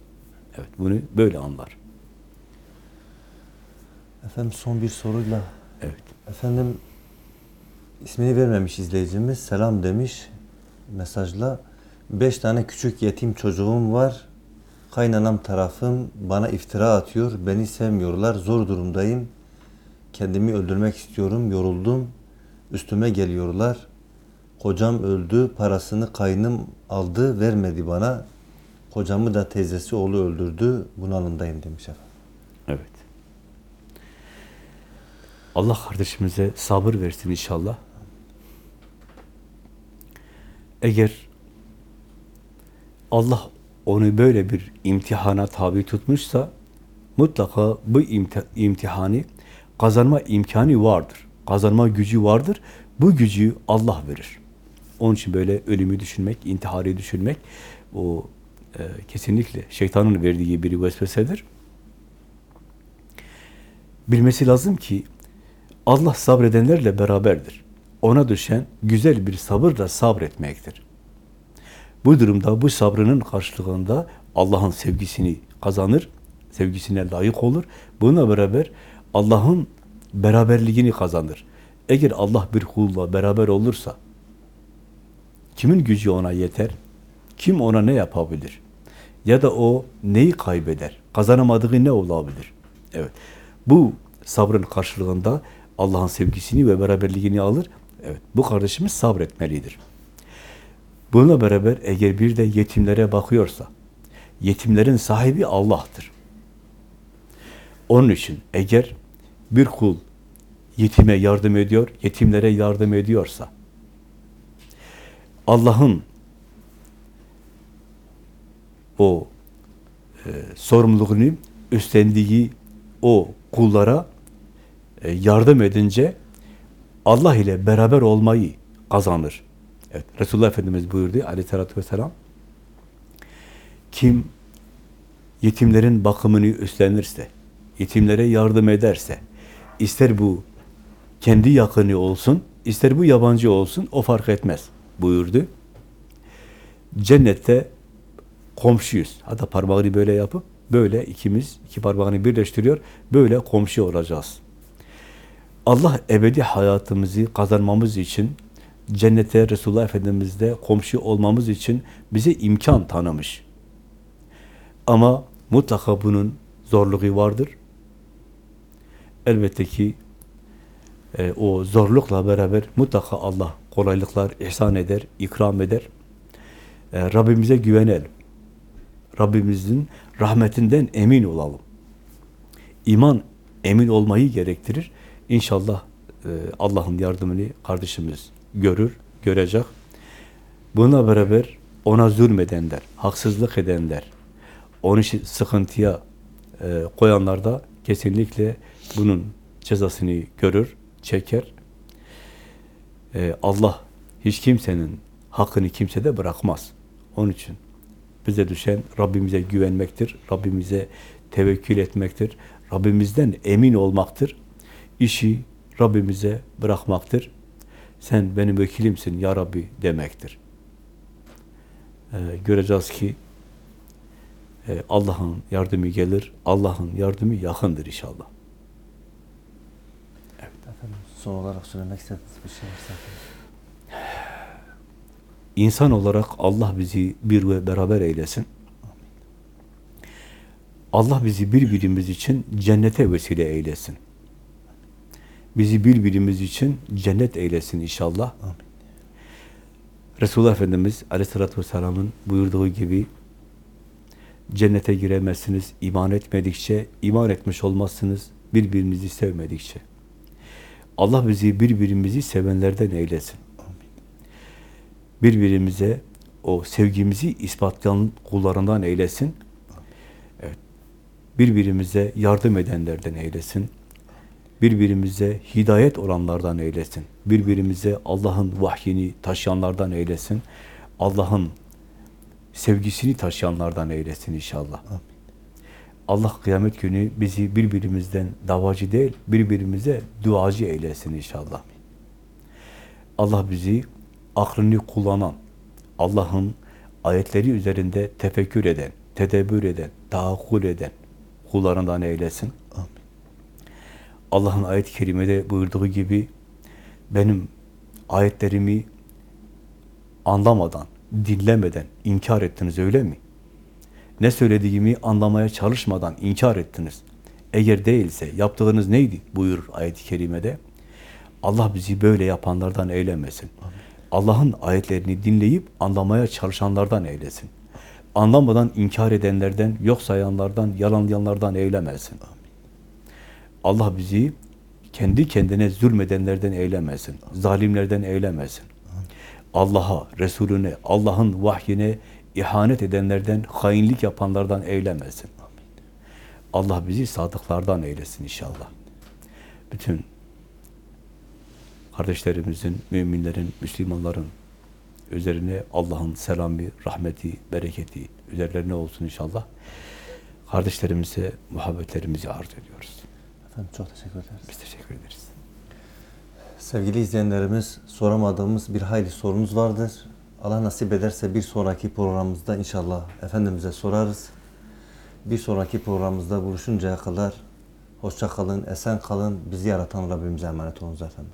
Evet, bunu böyle anlar. Efendim son bir soruyla. Evet. Efendim ismini vermemiş izleyicimiz selam demiş mesajla. Beş tane küçük yetim çocuğum var. Kaynanam tarafım bana iftira atıyor. Beni sevmiyorlar. Zor durumdayım. Kendimi öldürmek istiyorum. Yoruldum. Üstüme geliyorlar. Kocam öldü. Parasını kaynım aldı. Vermedi bana. Kocamı da teyzesi oğlu öldürdü. Bunalımdayım demiş efendim. Evet. Allah kardeşimize sabır versin inşallah. Eğer Allah onu böyle bir imtihana tabi tutmuşsa mutlaka bu imti- imtihanı kazanma imkanı vardır. Kazanma gücü vardır. Bu gücü Allah verir. Onun için böyle ölümü düşünmek, intiharı düşünmek o e, kesinlikle şeytanın verdiği bir vesvesedir. Bilmesi lazım ki Allah sabredenlerle beraberdir. Ona düşen güzel bir sabırla sabretmektir. Bu durumda bu sabrının karşılığında Allah'ın sevgisini kazanır, sevgisine layık olur. Bununla beraber Allah'ın beraberliğini kazanır. Eğer Allah bir kulla beraber olursa kimin gücü ona yeter? Kim ona ne yapabilir? Ya da o neyi kaybeder? Kazanamadığı ne olabilir? Evet. Bu sabrın karşılığında Allah'ın sevgisini ve beraberliğini alır. Evet. Bu kardeşimiz sabretmelidir. Bununla beraber eğer bir de yetimlere bakıyorsa, yetimlerin sahibi Allah'tır. Onun için eğer bir kul yetime yardım ediyor, yetimlere yardım ediyorsa, Allah'ın o e, sorumluluğunu üstlendiği o kullara e, yardım edince Allah ile beraber olmayı kazanır. Evet, Resulullah Efendimiz buyurdu aleyhissalatü vesselam kim yetimlerin bakımını üstlenirse, yetimlere yardım ederse, ister bu kendi yakını olsun, ister bu yabancı olsun, o fark etmez buyurdu. Cennette komşuyuz. Hatta parmağını böyle yapıp, böyle ikimiz, iki parmağını birleştiriyor, böyle komşu olacağız. Allah ebedi hayatımızı kazanmamız için, cennete Resulullah Efendimiz'de komşu olmamız için bize imkan tanımış. Ama mutlaka bunun zorluğu vardır. Elbette ki e, o zorlukla beraber mutlaka Allah kolaylıklar ihsan eder, ikram eder. E, Rabbimize güvenelim. Rabbimizin rahmetinden emin olalım. İman emin olmayı gerektirir. İnşallah e, Allah'ın yardımını kardeşimiz görür, görecek. Buna beraber ona zulmedenler, haksızlık edenler, onu sıkıntıya e, koyanlar da kesinlikle bunun cezasını görür, çeker. E, Allah hiç kimsenin hakkını kimsede bırakmaz. Onun için bize düşen Rabbimize güvenmektir, Rabbimize tevekkül etmektir, Rabbimizden emin olmaktır. İşi Rabbimize bırakmaktır. Sen benim vekilimsin ya Rabbi demektir. Ee, göreceğiz ki e, Allah'ın yardımı gelir, Allah'ın yardımı yakındır inşallah. Efendim son olarak söylemek istediğiniz bir şey varsa. İnsan olarak Allah bizi bir ve beraber eylesin. Allah bizi birbirimiz için cennete vesile eylesin. Bizi birbirimiz için cennet eylesin inşallah. Amin. Resulullah Efendimiz Aleyhisselatü Vesselam'ın buyurduğu gibi cennete giremezsiniz iman etmedikçe, iman etmiş olmazsınız birbirinizi sevmedikçe. Allah bizi birbirimizi sevenlerden eylesin. Birbirimize o sevgimizi ispatlayan kullarından eylesin. Evet. Birbirimize yardım edenlerden eylesin. Birbirimize hidayet olanlardan eylesin. Birbirimize Allah'ın vahyini taşıyanlardan eylesin. Allah'ın sevgisini taşıyanlardan eylesin inşallah. Amin. Allah kıyamet günü bizi birbirimizden davacı değil, birbirimize duacı eylesin inşallah. Allah bizi aklını kullanan, Allah'ın ayetleri üzerinde tefekkür eden, tedebbür eden, tahakkul eden kullarından eylesin. Amin. Allah'ın ayet-i kerimede buyurduğu gibi benim ayetlerimi anlamadan, dinlemeden inkar ettiniz öyle mi? Ne söylediğimi anlamaya çalışmadan inkar ettiniz. Eğer değilse yaptığınız neydi? Buyur ayet-i kerimede. Allah bizi böyle yapanlardan eylemesin. Allah'ın ayetlerini dinleyip anlamaya çalışanlardan eylesin. Anlamadan inkar edenlerden, yok sayanlardan, yalanlayanlardan eylemesin. Allah bizi kendi kendine zulmedenlerden eylemesin. Zalimlerden eylemesin. Allah'a, Resulüne, Allah'ın vahyine ihanet edenlerden, hainlik yapanlardan eylemesin. Allah bizi sadıklardan eylesin inşallah. Bütün kardeşlerimizin, müminlerin, Müslümanların üzerine Allah'ın selamı, rahmeti, bereketi üzerlerine olsun inşallah. Kardeşlerimize muhabbetlerimizi arz ediyoruz. Efendim çok teşekkür ederiz. Biz teşekkür ederiz. Sevgili izleyenlerimiz soramadığımız bir hayli sorunuz vardır. Allah nasip ederse bir sonraki programımızda inşallah Efendimiz'e sorarız. Bir sonraki programımızda buluşuncaya kadar hoşça kalın, esen kalın. Bizi yaratan Rabbimize emanet olunuz efendim.